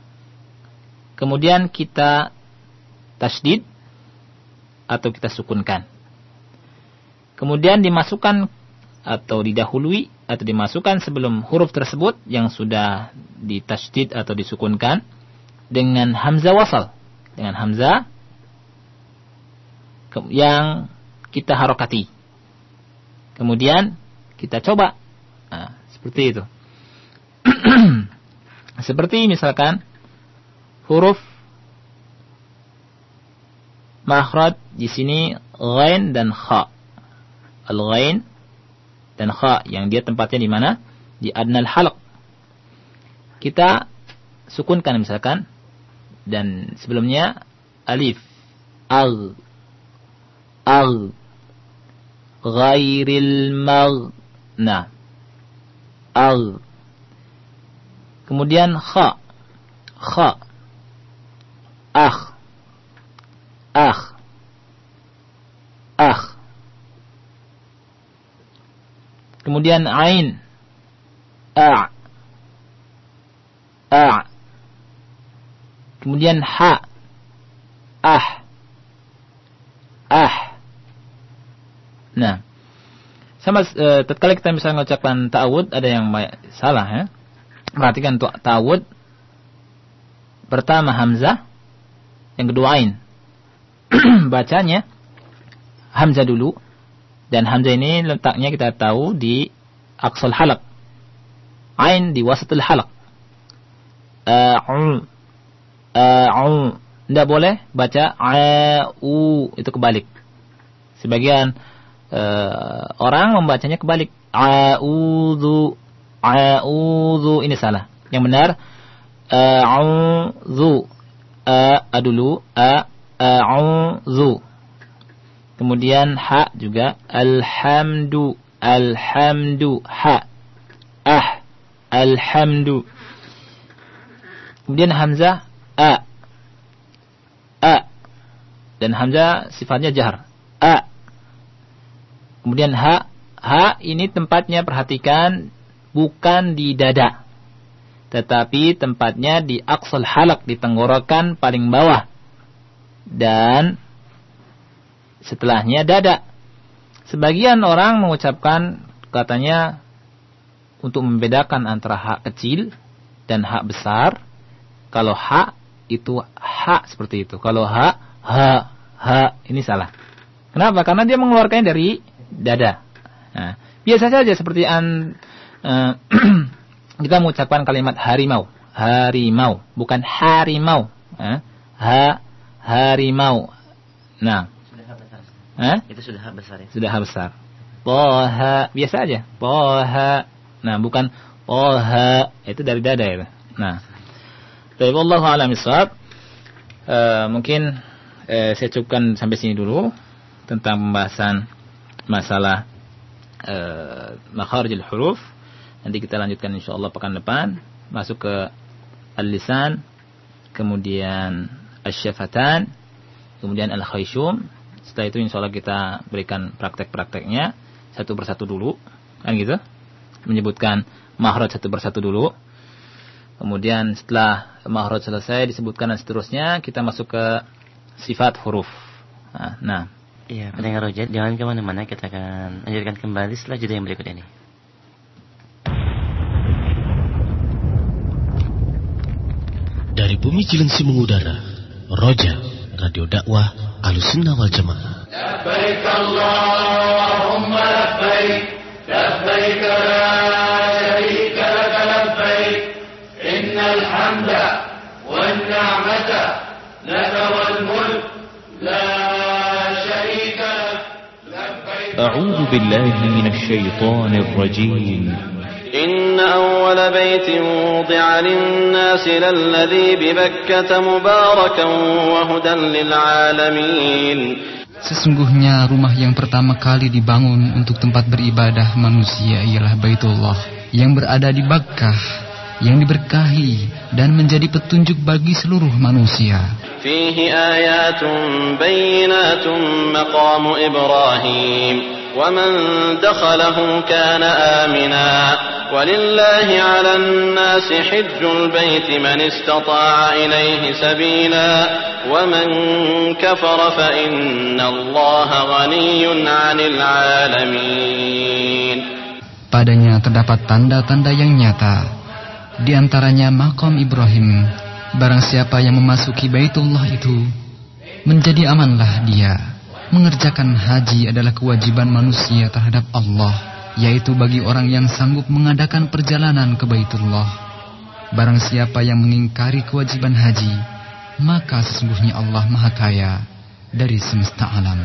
kemudian kita tasdid atau kita sukunkan. Kemudian dimasukkan atau didahului atau dimasukkan sebelum huruf tersebut yang sudah ditasdid atau disukunkan dengan hamzah wasal. Dengan hamzah yang kita harokati. Kemudian kita coba. Nah, seperti itu. seperti misalkan huruf makhraj di sini ghain dan kha. Al-ghain dan kha yang dia tempatnya di mana? Di adnal halq. Kita sukunkan misalkan dan sebelumnya alif al al ghairil mag nah al kemudian kha kha akh akh akh kemudian ain. A. A. Kemudian ha. Ah. Ah. Nah. Sama e, tatkala kita misalnya mengucapkan ta'awud ada yang salah ya. Perhatikan untuk ta'awud. Pertama hamzah. Yang kedua ain. Bacanya. Hamzah dulu dan hamzah ini letaknya kita tahu di aqsal halak. Ain di wasatul halak. A'u a'u. Tidak boleh baca a'u itu kebalik. Sebagian uh, orang membacanya kebalik. A'udzu a'udzu ini salah. Yang benar a'udzu a dulu a a'udzu. Kemudian ha juga. Alhamdu alhamdu ha. Ah alhamdu. Kemudian hamzah a. A. Dan hamzah sifatnya jahar. A. Kemudian ha. Ha ini tempatnya perhatikan bukan di dada. Tetapi tempatnya di aksal halak di tenggorokan paling bawah. Dan setelahnya dada. Sebagian orang mengucapkan katanya untuk membedakan antara hak kecil dan hak besar. Kalau hak itu hak seperti itu. Kalau hak, ha, ha, ini salah. Kenapa? Karena dia mengeluarkannya dari dada. Nah, biasa saja seperti an, uh, kita mengucapkan kalimat harimau. Harimau, bukan harimau. Ha, harimau. Nah. Eh? Itu sudah besar ya. Sudah besar. Poha, biasa aja. Poha. Nah, bukan poha. Itu dari dada ya. Nah. Tapi Allah alam. Uh, mungkin uh, saya cukupkan sampai sini dulu tentang pembahasan masalah uh, makharijul huruf. Nanti kita lanjutkan insyaallah pekan depan masuk ke al-lisan, kemudian asy-syafatan, kemudian al-khayshum. Setelah itu insyaallah kita berikan praktek-prakteknya satu persatu dulu. Kan gitu? Menyebutkan makhraj satu persatu dulu. Kemudian setelah makhraj selesai disebutkan dan seterusnya kita masuk ke sifat huruf. Nah, nah. Iya, pendengar Rojet, jangan ke mana-mana, kita akan lanjutkan kembali setelah jeda yang berikut ini. Dari bumi Cilengsi mengudara, Roja, Radio Dakwah, Alusunnah Wal Jamaah. Labbaik Allahumma labbaik, labbaik la syarika laka labbaik, innal hamda wan ni'mata laka wal mulk la syarika lak. A'udzu billahi minasy syaithanir rajim. إن أول بيت وضع للناس للذي ببكة مباركا وهدى للعالمين Sesungguhnya rumah yang pertama kali dibangun untuk tempat beribadah manusia ialah Baitullah yang berada di Bakkah yang diberkahi dan menjadi petunjuk bagi seluruh manusia. Fihi ayatun bayinatun maqamu Ibrahim wa man dakhalahu kana amina ولله على الناس حج البيت من استطاع إليه سبيلا ومن كفر فإن الله غني عن العالمين Padanya terdapat tanda-tanda yang nyata, di antaranya makom Ibrahim. Barang siapa yang memasuki Baitullah itu, menjadi amanlah dia. Mengerjakan haji adalah kewajiban manusia terhadap Allah yaitu bagi orang yang sanggup mengadakan perjalanan ke Baitullah. Barang siapa yang mengingkari kewajiban haji, maka sesungguhnya Allah Maha Kaya dari semesta alam.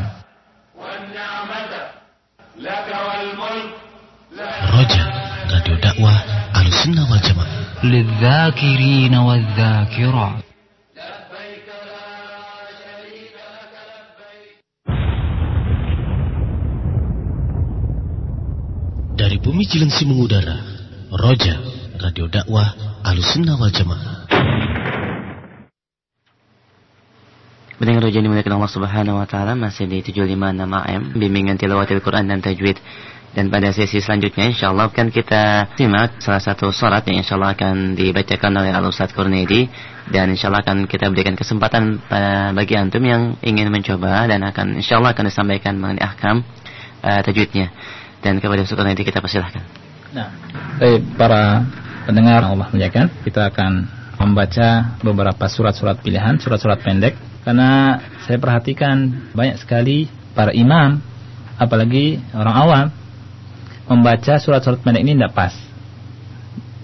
Roja, Radio Dakwah Al-Sunnah wal Jamaah. للذاكرين والذاكرات Dari bumi Cilengsi mengudara, Roja, Radio Dakwah Alusunnah Wal Jamaah. Mendengar Roja dimuliakan Allah Subhanahu Wa Taala masih di 756 AM bimbingan tilawatil Quran dan tajwid. Dan pada sesi selanjutnya insya Allah akan kita simak salah satu surat yang insya Allah akan dibacakan oleh Al Ustaz Kurnedi dan insya Allah akan kita berikan kesempatan pada bagi antum yang ingin mencoba dan akan insya Allah akan disampaikan mengenai ahkam uh, tajwidnya. Dan kepada nanti kita persilahkan. Nah, baik para pendengar Allah muliakan, kita akan membaca beberapa surat-surat pilihan, surat-surat pendek karena saya perhatikan banyak sekali para imam apalagi orang awam membaca surat-surat pendek ini tidak pas.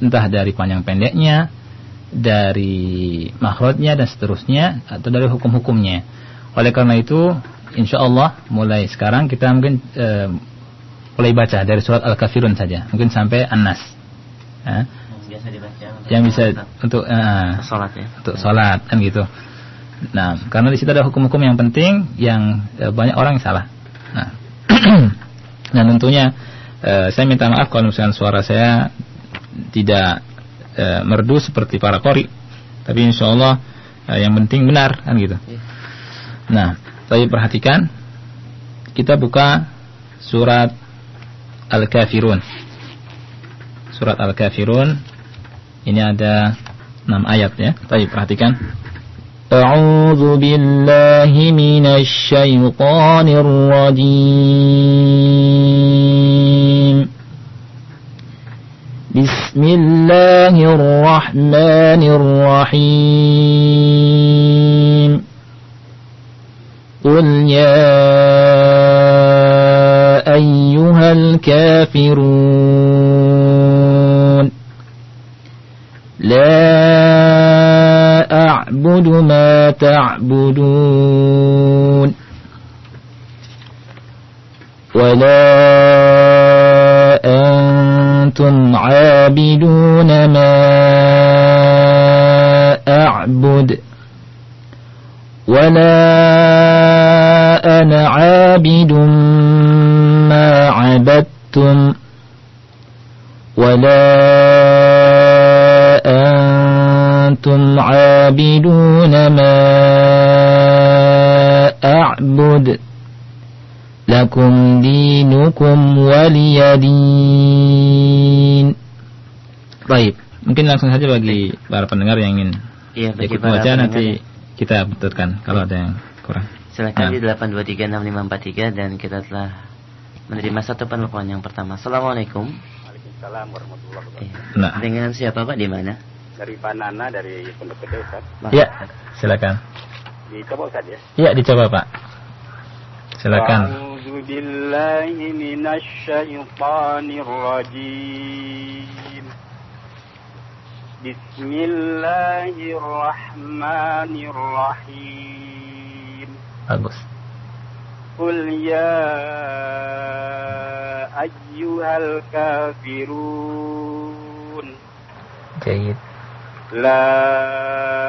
Entah dari panjang pendeknya, dari makhrajnya dan seterusnya atau dari hukum-hukumnya. Oleh karena itu, insya Allah mulai sekarang kita mungkin eh, mulai baca dari surat Al-Kafirun saja, mungkin sampai An-Nas. Ya. Biasa dibaca. Yang bisa untuk uh, salat ya. Untuk salat kan gitu. Nah, karena di situ ada hukum-hukum yang penting yang uh, banyak orang yang salah. Nah, dan tentunya uh, saya minta maaf kalau misalnya suara saya tidak uh, merdu seperti para kori, tapi insya Allah uh, yang penting benar kan gitu. Iya. Nah, saya perhatikan kita buka surat Al-Kafirun. Surat Al-Kafirun ini ada 6 ayat ya. Baik, perhatikan. A'udzu billahi minasy syaithanir rajim. Bismillahirrahmanirrahim. Qul ya أيها الكافرون. لا أعبد ما تعبدون. ولا أنتم عابدون ما أعبد. ولا أنا عابد ما عبدتم ولا أنتم عابدون ما أعبد لكم دينكم ولي دين Baik, mungkin langsung saja bagi para pendengar yang ingin Iya, bagi ikut para baca pendengar nanti kita betulkan kalau ada yang kurang. Silakan Nah. di 8236543 dan kita telah menerima satu penelpon yang pertama. Assalamualaikum. Waalaikumsalam warahmatullahi wabarakatuh. Iya. Nah. Dengan siapa Pak di mana? Dari Banana dari Pondok Gede Ustaz. Ya, silakan. Dicoba Ustaz ya. Ya, dicoba Pak. Silakan. A'udzu billahi minasy syaithanir rajim. Bismillahirrahmanirrahim. Bagus. Qul ya ayyuhal kafirun Jayid. La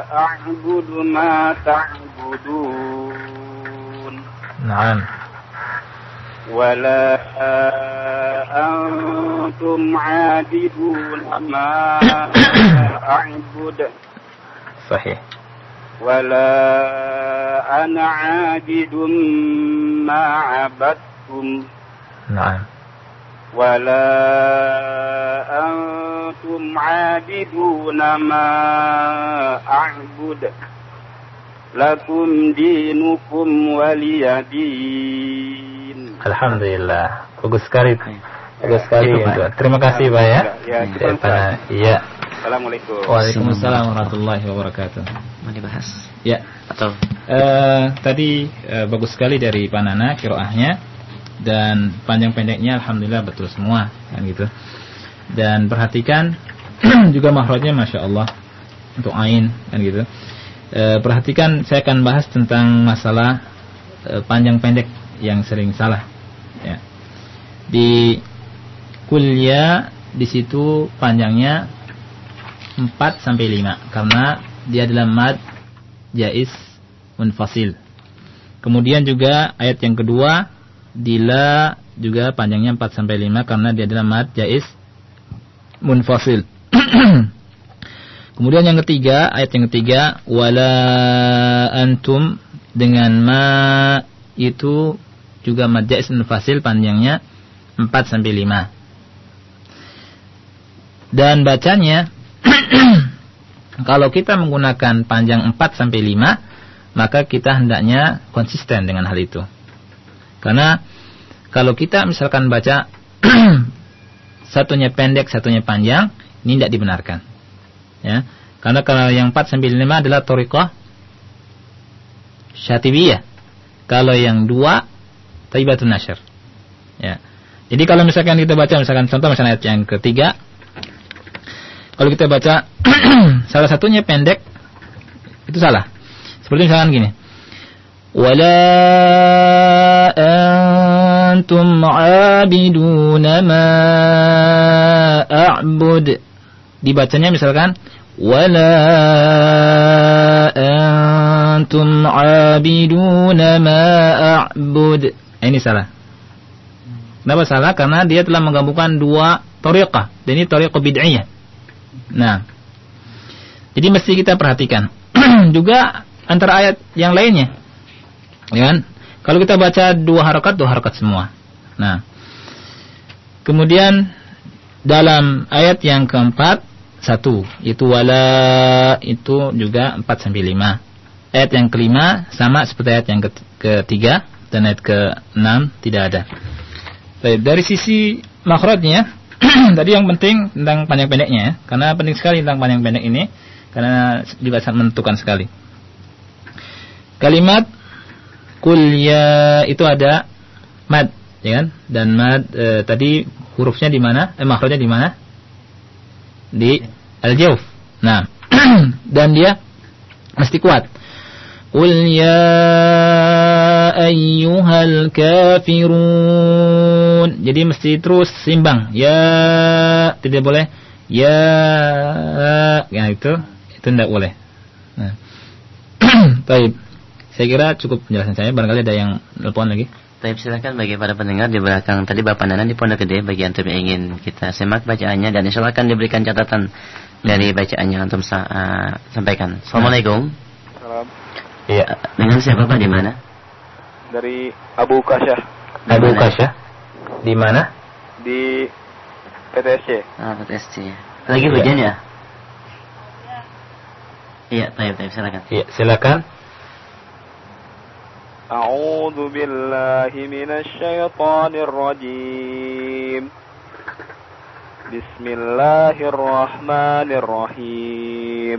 a'budu ma ta'budun Naam. ولا أنتم عابدون ما أعبد Sahih. ولا أنا عابد ما عبدتم Naam. ولا أنتم عابدون ما أعبد لكم دينكم ولي دين Alhamdulillah. Bagus sekali. Bagus sekali. Itu, Pak. ya. Terima kasih Pak ya. Ya, Dari Pana- Iya. Assalamualaikum. Waalaikumsalam warahmatullahi wabarakatuh. Mau dibahas Ya. atau Eh, tadi eh, bagus sekali dari Panana kiroahnya dan panjang pendeknya alhamdulillah betul semua kan gitu. Dan perhatikan juga makhrajnya masya Allah untuk ain kan gitu. Eh, perhatikan saya akan bahas tentang masalah eh, panjang pendek yang sering salah. Ya. Di kuliah di situ panjangnya 4 sampai 5 karena dia adalah mad jais munfasil. Kemudian juga ayat yang kedua dila juga panjangnya 4 sampai 5 karena dia adalah mad jais munfasil. Kemudian yang ketiga, ayat yang ketiga wala antum dengan ma itu juga mad jais munfasil panjangnya 4 sampai 5. Dan bacanya kalau kita menggunakan panjang 4 sampai 5, maka kita hendaknya konsisten dengan hal itu. Karena kalau kita misalkan baca satunya pendek, satunya panjang, ini tidak dibenarkan. Ya. Karena kalau yang 4 sampai 5 adalah tariqah syatibiyah. Kalau yang dua taibatun nasyr. Ya. Jadi kalau misalkan kita baca misalkan contoh misalnya ayat yang ketiga kalau kita baca salah satunya pendek itu salah. Seperti misalkan gini. Wala antum abiduna ma a'bud. Dibacanya misalkan wala antum abiduna ma a'bud. Ini salah. Kenapa salah? Karena dia telah menggabungkan dua tariqah. Dan ini tariqah bid'iyah. Nah, jadi mesti kita perhatikan juga antara ayat yang lainnya, ya kan? Kalau kita baca dua harakat, dua harakat semua. Nah, kemudian dalam ayat yang keempat satu itu wala itu juga empat sampai lima. Ayat yang kelima sama seperti ayat yang ketiga dan ayat ke enam tidak ada. Baik, dari sisi makhrajnya tadi yang penting tentang panjang pendeknya ya, karena penting sekali tentang panjang pendek ini karena juga sangat menentukan sekali. Kalimat kuliah itu ada mad, ya kan? Dan mad e, tadi hurufnya di mana? Eh makhrajnya di mana? Di al-jauf. Nah, dan dia mesti kuat. Qul ya ayyuhal kafirun. Jadi mesti terus simbang. Ya, tidak boleh. Ya, ya itu itu tidak boleh. Nah. Baik. Saya kira cukup penjelasan saya. Barangkali ada yang telepon lagi. Baik, silakan bagi para pendengar di belakang tadi Bapak Nana di Pondok Gede bagi antum yang ingin kita simak bacaannya dan insya Allah akan diberikan catatan dari bacaannya antum sa- uh, sampaikan. Assalamualaikum. Salam. Iya. Dengan siapa Pak di mana? Dari Abu Kasyah Abu Kasya. Di mana? di PTSC. Ah, PTSC. Lagi hujan ya? Iya, baik, baik, silakan. Iya, silakan. أعوذ بالله من الشيطان الرجيم بسم الله الرحمن الرحيم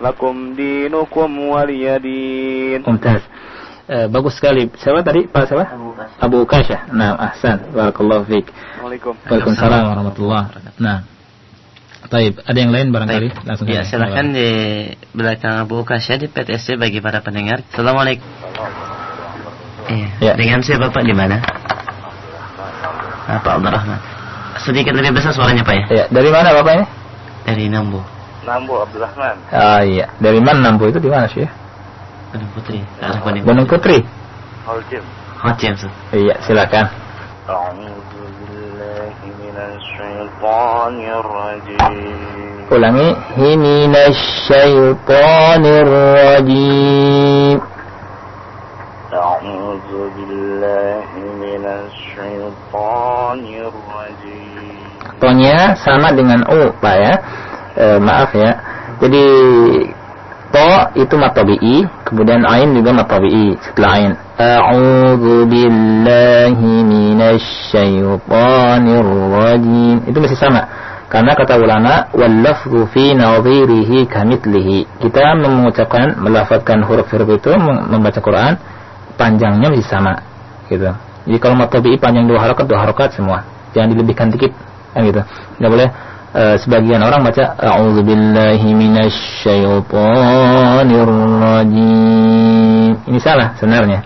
Lakum dinukum waliyadin. Mumtaz. Eh, bagus sekali. Siapa tadi? Pak siapa? Abu Kasya. Nah, ahsan. Barakallahu fiik. Waalaikumsalam warahmatullahi wabarakatuh. Nah. Taib, ada yang lain barangkali? Taib. Langsung ya, silakan di belakang Abu Kasya di PTSC bagi para pendengar. Assalamualaikum. Iya. Ya. Dengan siapa Pak di mana? Nah, Pak Abdurrahman. Sedikit lebih besar suaranya Pak ya. Iya. Dari mana Bapak ini? Dari Nambu. Nambu Abdurrahman. Ah iya. Dari mana Nambu itu di mana sih? Gunung Putri. Arah Gunung, Putri? Putri. Hotjem. Hojim. Iya, silakan. Ulangi Ini rajim rajim. Tonya sama dengan u, Pak ya. Eh, maaf ya. Jadi to itu mat tabi'i, kemudian ain juga mat tabi'i setelah ain. A'udzu billahi minasyaitonir rajim. Itu masih sama. Karena kata ulama wal lafzu fi nadhirihi kamithlihi. Kita mengucapkan melafazkan huruf-huruf itu mem- membaca Quran panjangnya masih sama gitu. Jadi kalau mat tabi'i panjang dua harokat dua harokat semua. Jangan dilebihkan dikit kan gitu. Enggak boleh eh, sebagian orang baca a'udzubillahi minasyaitonir rajim. Ini salah sebenarnya.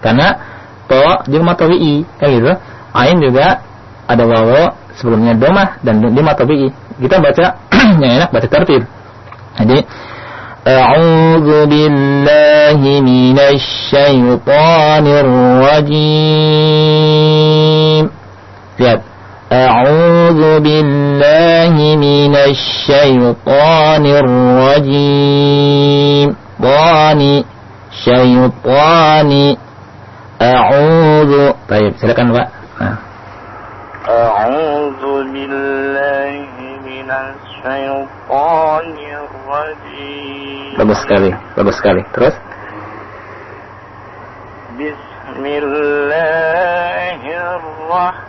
Karena to dia mat tabi'i kan gitu. Ain juga ada wawo sebelumnya domah dan dia mat tabi'i. Kita baca yang enak baca tertib. Jadi أعوذ بالله من الشيطان الرجيم Lihat أعوذ بالله من الشيطان الرجيم ضاني شيطاني أعوذ طيب silakan Pak nah. أعوذ بالله من الشيطان الرجيم bagus sekali bagus sekali terus بسم الله الرحمن الرحيم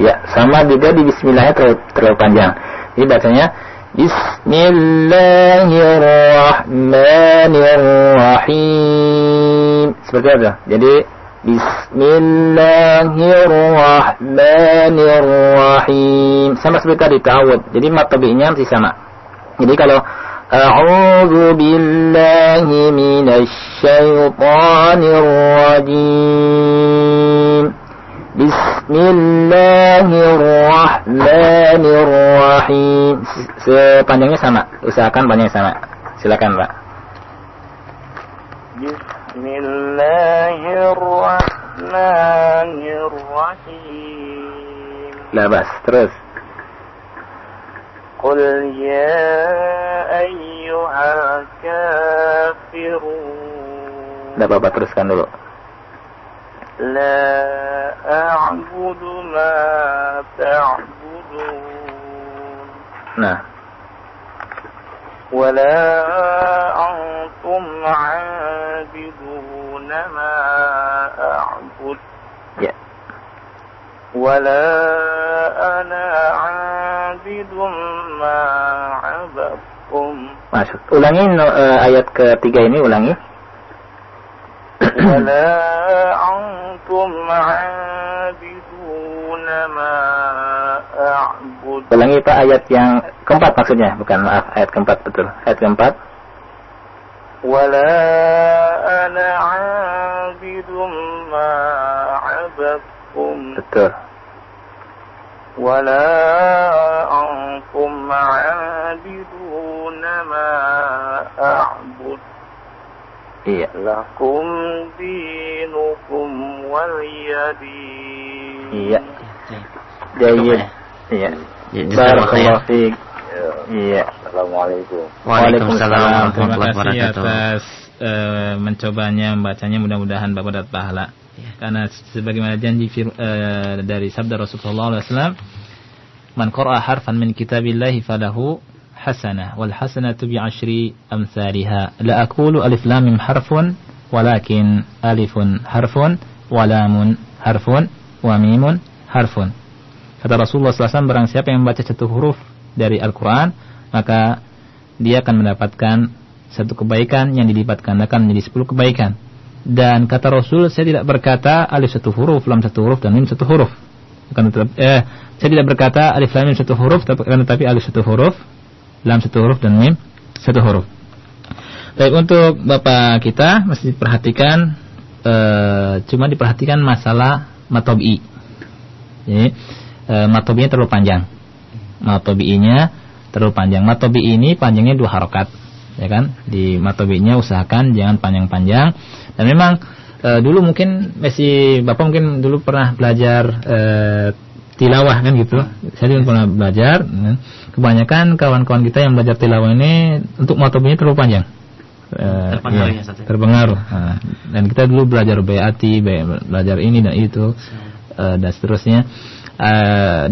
Ya, sama juga di bismillahnya terlalu, terlalu panjang. Jadi bacanya Bismillahirrahmanirrahim. Seperti itu. Jadi Bismillahirrahmanirrahim. Sama seperti tadi ta'awud. Jadi mat tabi'nya masih sama. Jadi kalau A'udzu billahi minasyaitonir rajim. Bismillahirrahmanirrahim. Sepanjangnya sama. Usahakan panjangnya sama. Silakan, Pak. بسم الله الرحمن الرحيم La bas. Terus. قل يا أيها الكافرون Tidak apa-apa, teruskan dulu. لا أعبد ما تعبدون Nah, ولا أنتم عابدون ما أعبد ya. ولا أنا عابد ما عبدتم maksud. Ulangi no- eh, ayat ketiga ini ulangi. ولا أنتم عابدون ما أعبد Ulangi Pak ayat yang keempat maksudnya, bukan maaf ayat keempat betul. Ayat keempat. ولا أنا عابد ما عبدتم Betul. ولا أنتم عابدون ما أعبد Iya. لكم دينكم ولي دين Iya. Cukup Jayyid. ya? Iya. Ya, jazakallah Barakallahu khair. fiik. Iya. Assalamualaikum Waalaikumsalam Terima warahmatullahi kasih wabarakatuh. atas eh, mencobanya membacanya mudah-mudahan Bapak dapat pahala. Ya. Karena sebagaimana janji fir- eh, dari sabda Rasulullah SAW, "Man qara'a harfan min kitabillahi falahu hasanah wal hasanatu bi asyri amsalha." La aqulu alif lam mim harfun walakin alifun harfun wa lamun harfun wa mimun harfun. Kata Rasulullah SAW, barang siapa yang membaca satu huruf dari Al-Quran, maka dia akan mendapatkan satu kebaikan yang dilipat gandakan menjadi sepuluh kebaikan. Dan kata Rasul, saya tidak berkata alif satu huruf, lam satu huruf, dan mim satu huruf. Bukan tetap, eh, saya tidak berkata alif lam mim satu huruf, tapi, tetapi alif satu huruf, lam satu huruf, dan mim satu huruf. Baik untuk bapak kita mesti diperhatikan, eh, cuma diperhatikan masalah matobi. Jadi e, matobinya terlalu panjang. Matobinya terlalu panjang. Matobi ini panjangnya dua harokat, ya kan? Di matobinya usahakan jangan panjang-panjang. Dan memang e, dulu mungkin masih bapak mungkin dulu pernah belajar e, tilawah kan gitu. Saya juga pernah belajar. ya. Kebanyakan kawan-kawan kita yang belajar tilawah ini untuk matobinya terlalu panjang. Eh, Terpengaruh iya, ya, ya? terpengaruh. Nah, dan kita dulu belajar be- belajar ini dan itu eh, dan seterusnya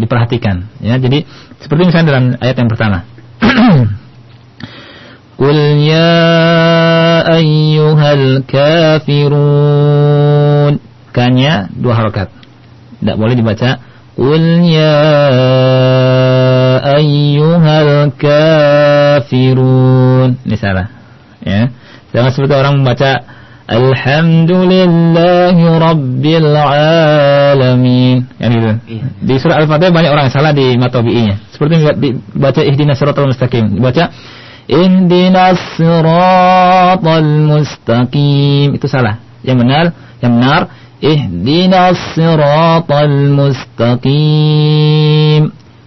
diperhatikan. Ya, jadi seperti misalnya dalam ayat yang pertama. Qul ya ayyuhal kafirun. Kanya dua harokat. Tidak boleh dibaca Qul ya ayyuhal kafirun. Ini salah. Ya. Jangan seperti orang membaca Alhamdulillahi Rabbil Alamin Yang gitu Iya. Di surah Al-Fatihah banyak orang yang salah di matobi'inya Seperti dibaca Ihdinas siratal mustaqim Dibaca Ihdinas siratal mustaqim. Itu salah. Yang benar Yang benar. Ihdinas siratal mustaqim.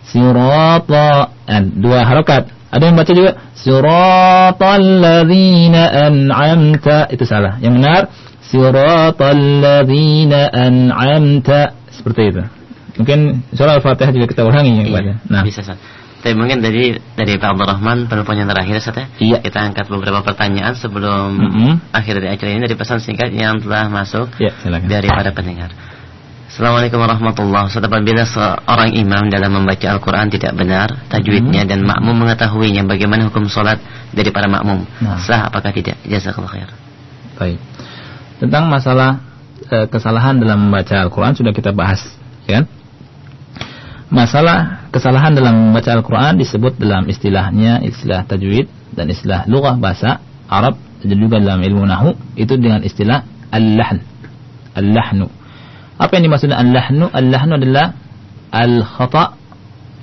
Sirata Dan dua harokat. Ada yang baca juga? Siratal ladzina an'amta. Itu salah. Yang benar? Siratal ladzina an'amta. Seperti itu. Mungkin surah Al-Fatihah juga kita ulangi yang Iya, Nah. bisa Ustaz. Tapi mungkin dari dari Pak Abdul Rahman penelpon yang terakhir Ustaz ya. Iya. Kita angkat beberapa pertanyaan sebelum Mm-mm. akhir dari acara ini dari pesan singkat yang telah masuk Ya silakan dari para pendengar. Assalamualaikum warahmatullahi wabarakatuh. Apabila seorang imam dalam membaca Al-Quran tidak benar tajwidnya dan makmum mengetahuinya, bagaimana hukum sholat dari para makmum? Nah. Sah apakah tidak? Jazakallah khair. Baik. Tentang masalah eh, kesalahan dalam membaca Al-Quran sudah kita bahas, ya kan? Masalah kesalahan dalam membaca Al-Quran disebut dalam istilahnya istilah tajwid dan istilah lughah bahasa Arab dan juga dalam ilmu nahu itu dengan istilah al-lahn. Al-lahnu. Apa yang dimaksud al-lahnu? Al-lahnu adalah al-khata'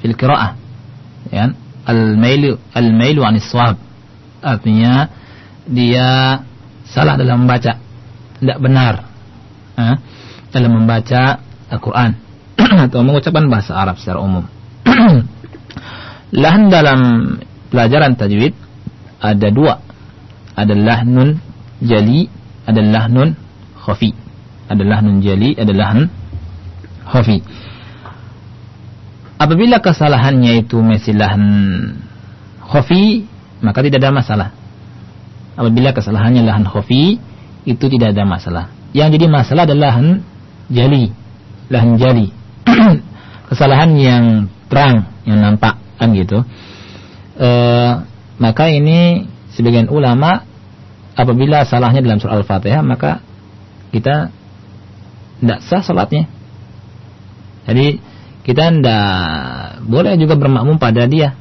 fil qiraah. Ya kan? Al-mailu al-mailu anis shawab. Artinya dia salah dalam membaca, tidak benar eh, dalam membaca Al-Quran atau mengucapkan bahasa Arab secara umum. Lahn dalam pelajaran tajwid ada dua, ada lahnun jali, ada lahnun khafi. Ada lahnun jali, ada lahn khafi. Apabila kesalahannya itu masih lahn khafi, maka tidak ada masalah apabila kesalahannya lahan khafi itu tidak ada masalah. Yang jadi masalah adalah lahan jali, lahan jali. Kesalahan yang terang, yang nampak kan gitu. E, maka ini sebagian ulama apabila salahnya dalam surah Al-Fatihah maka kita tidak sah salatnya. Jadi kita tidak boleh juga bermakmum pada dia.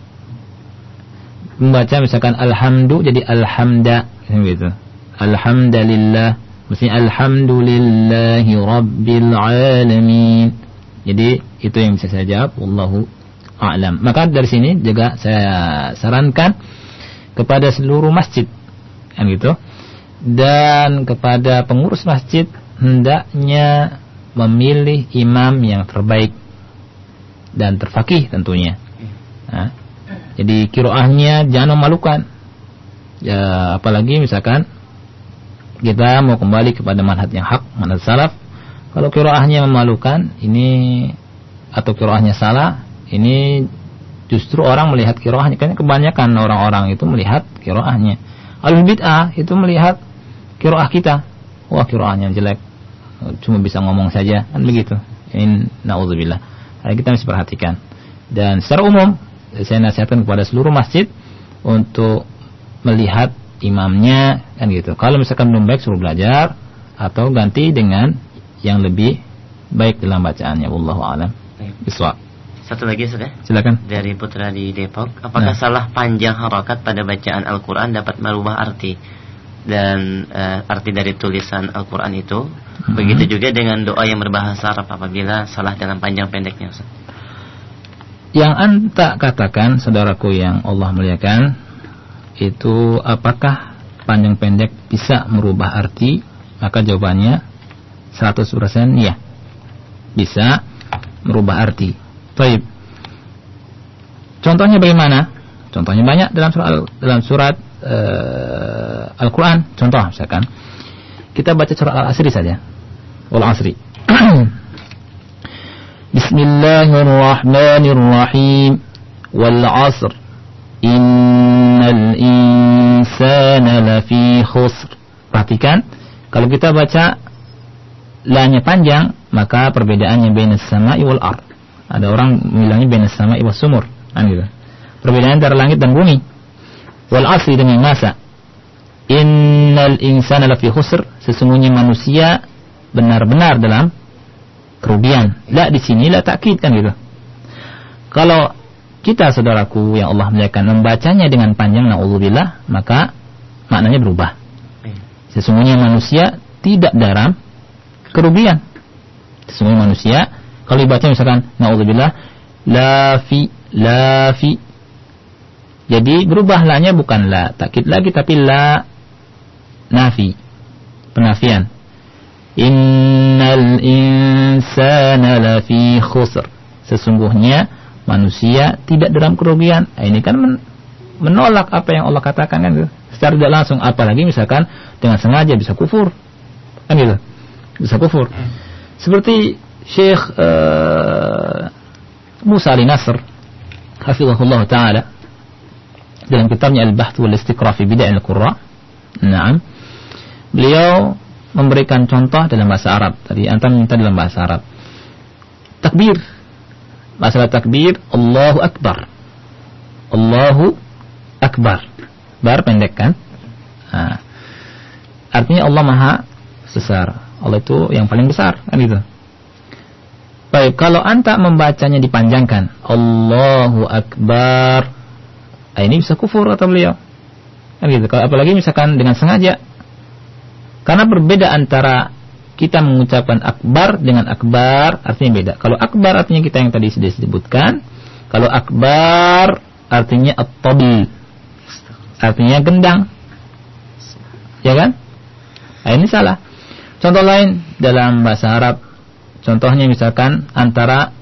membaca misalkan alhamdu jadi alhamda gitu. Alhamdulillah mesti alhamdulillahi rabbil alamin. Jadi itu yang bisa saya jawab wallahu a'lam. Maka dari sini juga saya sarankan kepada seluruh masjid kan gitu. Dan kepada pengurus masjid hendaknya memilih imam yang terbaik dan terfakih tentunya. Nah, jadi kiroahnya jangan memalukan. Ya, apalagi misalkan kita mau kembali kepada manhaj yang hak, manhaj salaf. Kalau kiroahnya memalukan, ini atau kiroahnya salah, ini justru orang melihat kiroahnya. Kan kebanyakan orang-orang itu melihat kiroahnya. Alul bid'ah itu melihat kiroah kita. Wah kiroahnya jelek cuma bisa ngomong saja kan begitu ini naudzubillah kita mesti perhatikan dan secara umum saya nasihatkan kepada seluruh masjid untuk melihat imamnya kan gitu kalau misalkan belum baik suruh belajar atau ganti dengan yang lebih baik dalam bacaannya wallahu alam biswa satu lagi sudah silakan dari putra di Depok apakah nah. salah panjang harokat pada bacaan Al-Quran dapat merubah arti dan uh, arti dari tulisan Al-Quran itu Hmm. Begitu juga dengan doa yang berbahasa Arab apabila salah dalam panjang pendeknya. Ustaz. Yang anda katakan, saudaraku yang Allah muliakan, itu apakah panjang pendek bisa merubah arti? Maka jawabannya 100% ya. Bisa merubah arti. Baik. Contohnya bagaimana? Contohnya banyak dalam surat dalam surat uh, Al-Qur'an. Contoh misalkan kita baca surah Al-Asri saja. Wal-Asri. Bismillahirrahmanirrahim. Wal-Asr. Innal insana lafi khusr. Perhatikan, kalau kita baca lanya panjang, maka perbedaannya bainas sama'i wal ard. Ada orang bilangnya bainas sama'i was sumur. Kan gitu. Perbedaan antara langit dan bumi. Wal asri demi masa innal insana lafi khusr sesungguhnya manusia benar-benar dalam kerugian la di sini la takkid kan gitu kalau kita saudaraku yang Allah muliakan membacanya dengan panjang naudzubillah maka maknanya berubah sesungguhnya manusia tidak dalam kerugian. Sesungguhnya manusia kalau dibaca misalkan naudzubillah la fi la fi. Jadi berubah lanya bukan la takkid lagi tapi la nafi penafian. Innal insana lafi khusr. Sesungguhnya manusia tidak dalam kerugian. Nah, ini kan menolak apa yang Allah katakan kan gitu. secara tidak langsung apalagi misalkan dengan sengaja bisa kufur. Kan gitu bisa kufur seperti Syekh uh, Musa Ali Nasr hafizahullah taala dalam kitabnya Al-Bahth wal Istiqra fi al-Qurra. Naam beliau memberikan contoh dalam bahasa Arab. Tadi antum minta dalam bahasa Arab. Takbir. Masalah takbir Allahu Akbar. Allahu Akbar. Bar pendek kan? Nah, artinya Allah Maha besar. Allah itu yang paling besar kan itu. Baik, kalau anta membacanya dipanjangkan Allahu Akbar. Nah, ini bisa kufur atau beliau. Kan gitu. Kalau apalagi misalkan dengan sengaja karena berbeda antara kita mengucapkan akbar dengan akbar artinya beda. Kalau akbar artinya kita yang tadi sudah disebutkan. Kalau akbar artinya at Artinya gendang. Ya kan? Nah, ini salah. Contoh lain dalam bahasa Arab. Contohnya misalkan antara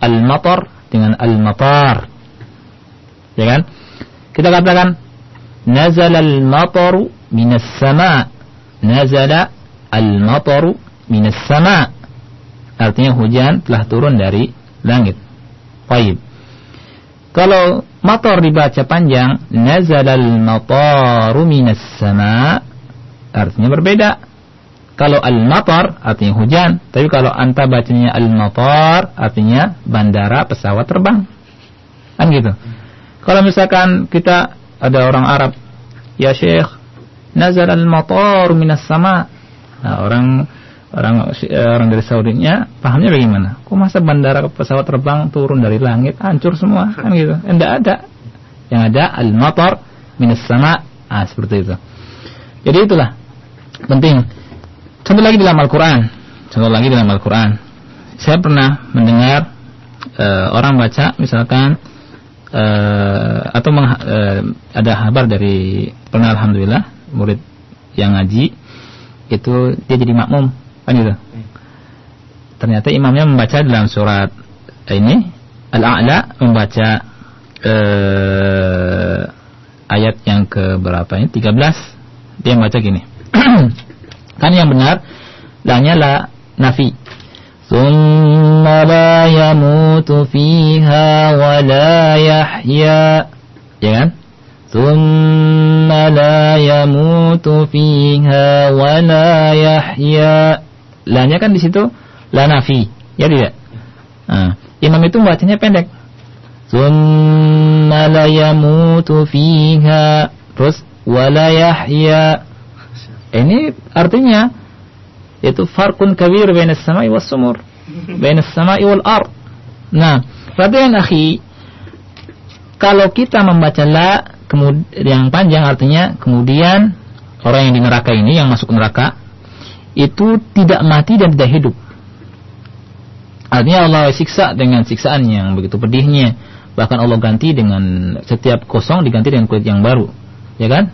al-matar dengan al-matar. Ya kan? Kita katakan nazal al-mataru minas sama' nazala al-mataru minas sama artinya hujan telah turun dari langit baik kalau matar dibaca panjang nazala al-mataru minas sama artinya berbeda kalau al-matar artinya hujan tapi kalau anta bacanya al-matar artinya bandara pesawat terbang kan gitu kalau misalkan kita ada orang Arab ya Syekh nazar al-matar minas sama. Nah, orang orang orang dari Saudinya pahamnya bagaimana? Kok masa bandara pesawat terbang turun dari langit hancur semua kan gitu? Enggak ada. Yang ada al-matar minas sama. Ah, seperti itu. Jadi itulah penting. Contoh lagi dalam Al-Qur'an. Contoh lagi dalam Al-Qur'an. Saya pernah mendengar uh, orang baca misalkan uh, atau uh, ada kabar dari pernah alhamdulillah murid yang ngaji itu dia jadi makmum kan gitu. Ternyata imamnya membaca dalam surat ini Al-A'la membaca uh, ayat yang ke berapa ini 13 dia membaca gini. kan yang benar lanya la nafi ثم لا يموت فيها ولا يحيا ya kan ثم لا يموت فيها ولا يحيا lanya kan di situ la nafi ya tidak nah, imam itu bacanya pendek ثم لا يموت فيها terus wala yahya ini artinya yaitu farkun kabir bainas samai was sumur bainas samai wal ard. Nah perhatian akhi kalau kita membaca la yang panjang artinya kemudian orang yang di neraka ini yang masuk neraka itu tidak mati dan tidak hidup. Artinya Allah siksa dengan siksaan yang begitu pedihnya. Bahkan Allah ganti dengan setiap kosong diganti dengan kulit yang baru. Ya kan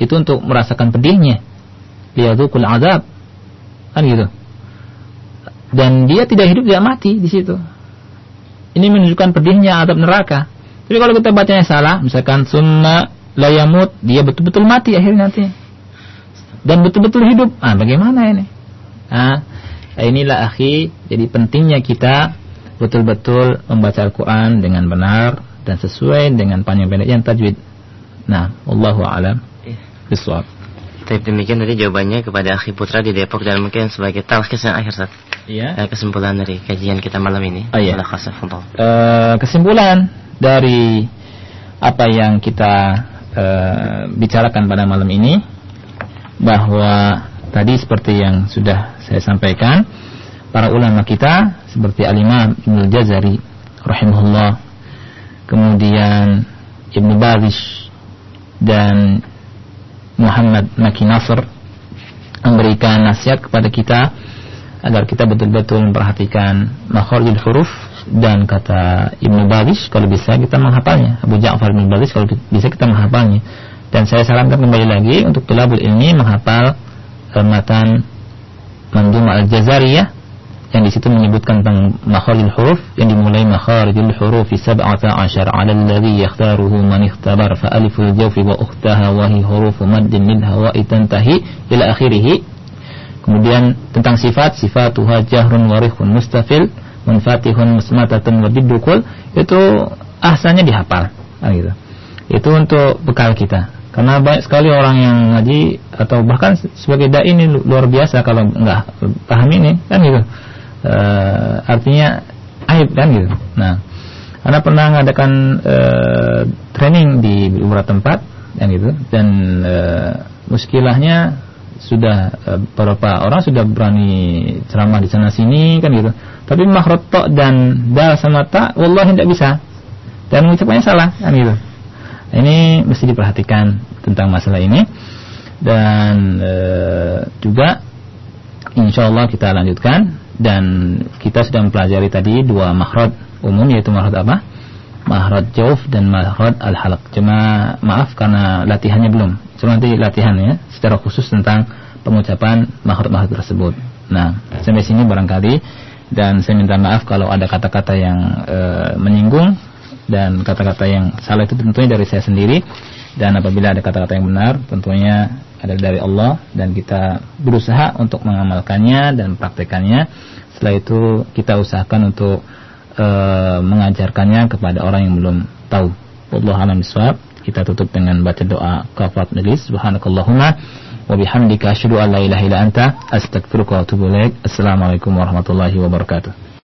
itu untuk merasakan pedihnya liyadzuqul azab. Kan gitu. Dan dia tidak hidup tidak mati di situ. Ini menunjukkan pedihnya azab neraka. Tapi kalau kita bacanya salah, misalkan summa layamut, dia betul-betul mati akhirnya nanti. Dan betul-betul hidup. Ah, bagaimana ini? Ah, inilah akhi, jadi pentingnya kita betul-betul membaca Al-Qur'an dengan benar dan sesuai dengan panjang pendek yang tajwid. Nah, Allahu a'lam. Bisawab. Tapi demikian tadi jawabannya kepada Akhi Putra di Depok dan mungkin sebagai talkis yang akhir saat. Iya. Eh, kesimpulan dari kajian kita malam ini. Oh, iya. Uh, kesimpulan dari apa yang kita uh, bicarakan pada malam ini bahwa tadi seperti yang sudah saya sampaikan para ulama kita seperti Al-Imam Ibnu Jazari rahimahullah kemudian Ibnu Bazish dan Muhammad Maki Nasr memberikan nasihat kepada kita agar kita betul-betul memperhatikan makharijul huruf dan kata Ibnu Babish kalau bisa kita menghafalnya. Abu Ja'far Ibnu Babish kalau bisa kita menghafalnya. Dan saya sarankan kembali lagi untuk tulabul ilmi menghafal matan Mandum al-Jazariyah yang di situ menyebutkan tentang makharijul huruf yang dimulai makharijul huruf sab'ata asyar 'ala alladhi yakhtaruhu man ikhtabar fa aliful jawfi wa ukhtaha wa hi huruf maddin min hawa'i tantahi ila akhirih. Kemudian tentang sifat sifatuha jahrun warihun mustafil munfatihun musmatatun wa didukul itu ahsannya dihafal. Nah, gitu. Itu untuk bekal kita. Karena banyak sekali orang yang ngaji atau bahkan sebagai dai ini luar biasa kalau nggak paham ini kan gitu uh, artinya aib kan gitu. Nah, karena pernah mengadakan uh, training di beberapa tempat yang gitu dan uh, muskilahnya sudah uh, beberapa orang sudah berani ceramah di sana sini kan gitu. Tapi makhraj dan dal sama ta wallahi tidak bisa. Dan mengucapkannya salah kan gitu. Ini mesti diperhatikan tentang masalah ini dan uh, juga insya Allah kita lanjutkan dan kita sudah mempelajari tadi dua makhraj umum yaitu makhraj apa? Makhraj jauf dan makhraj al-halaq. Cuma maaf karena latihannya belum. Cuma nanti latihan ya secara khusus tentang pengucapan makhraj-makhraj tersebut. Nah, sampai sini barangkali dan saya minta maaf kalau ada kata-kata yang e, menyinggung dan kata-kata yang salah itu tentunya dari saya sendiri dan apabila ada kata-kata yang benar tentunya adalah dari Allah dan kita berusaha untuk mengamalkannya dan praktekannya. Setelah itu kita usahakan untuk e, mengajarkannya kepada orang yang belum tahu. Wallahu a'lam Kita tutup dengan baca doa kafarat majlis. Subhanakallahumma wa bihamdika asyhadu an la ilaha illa anta astaghfiruka wa atubu ilaik. Assalamualaikum warahmatullahi wabarakatuh.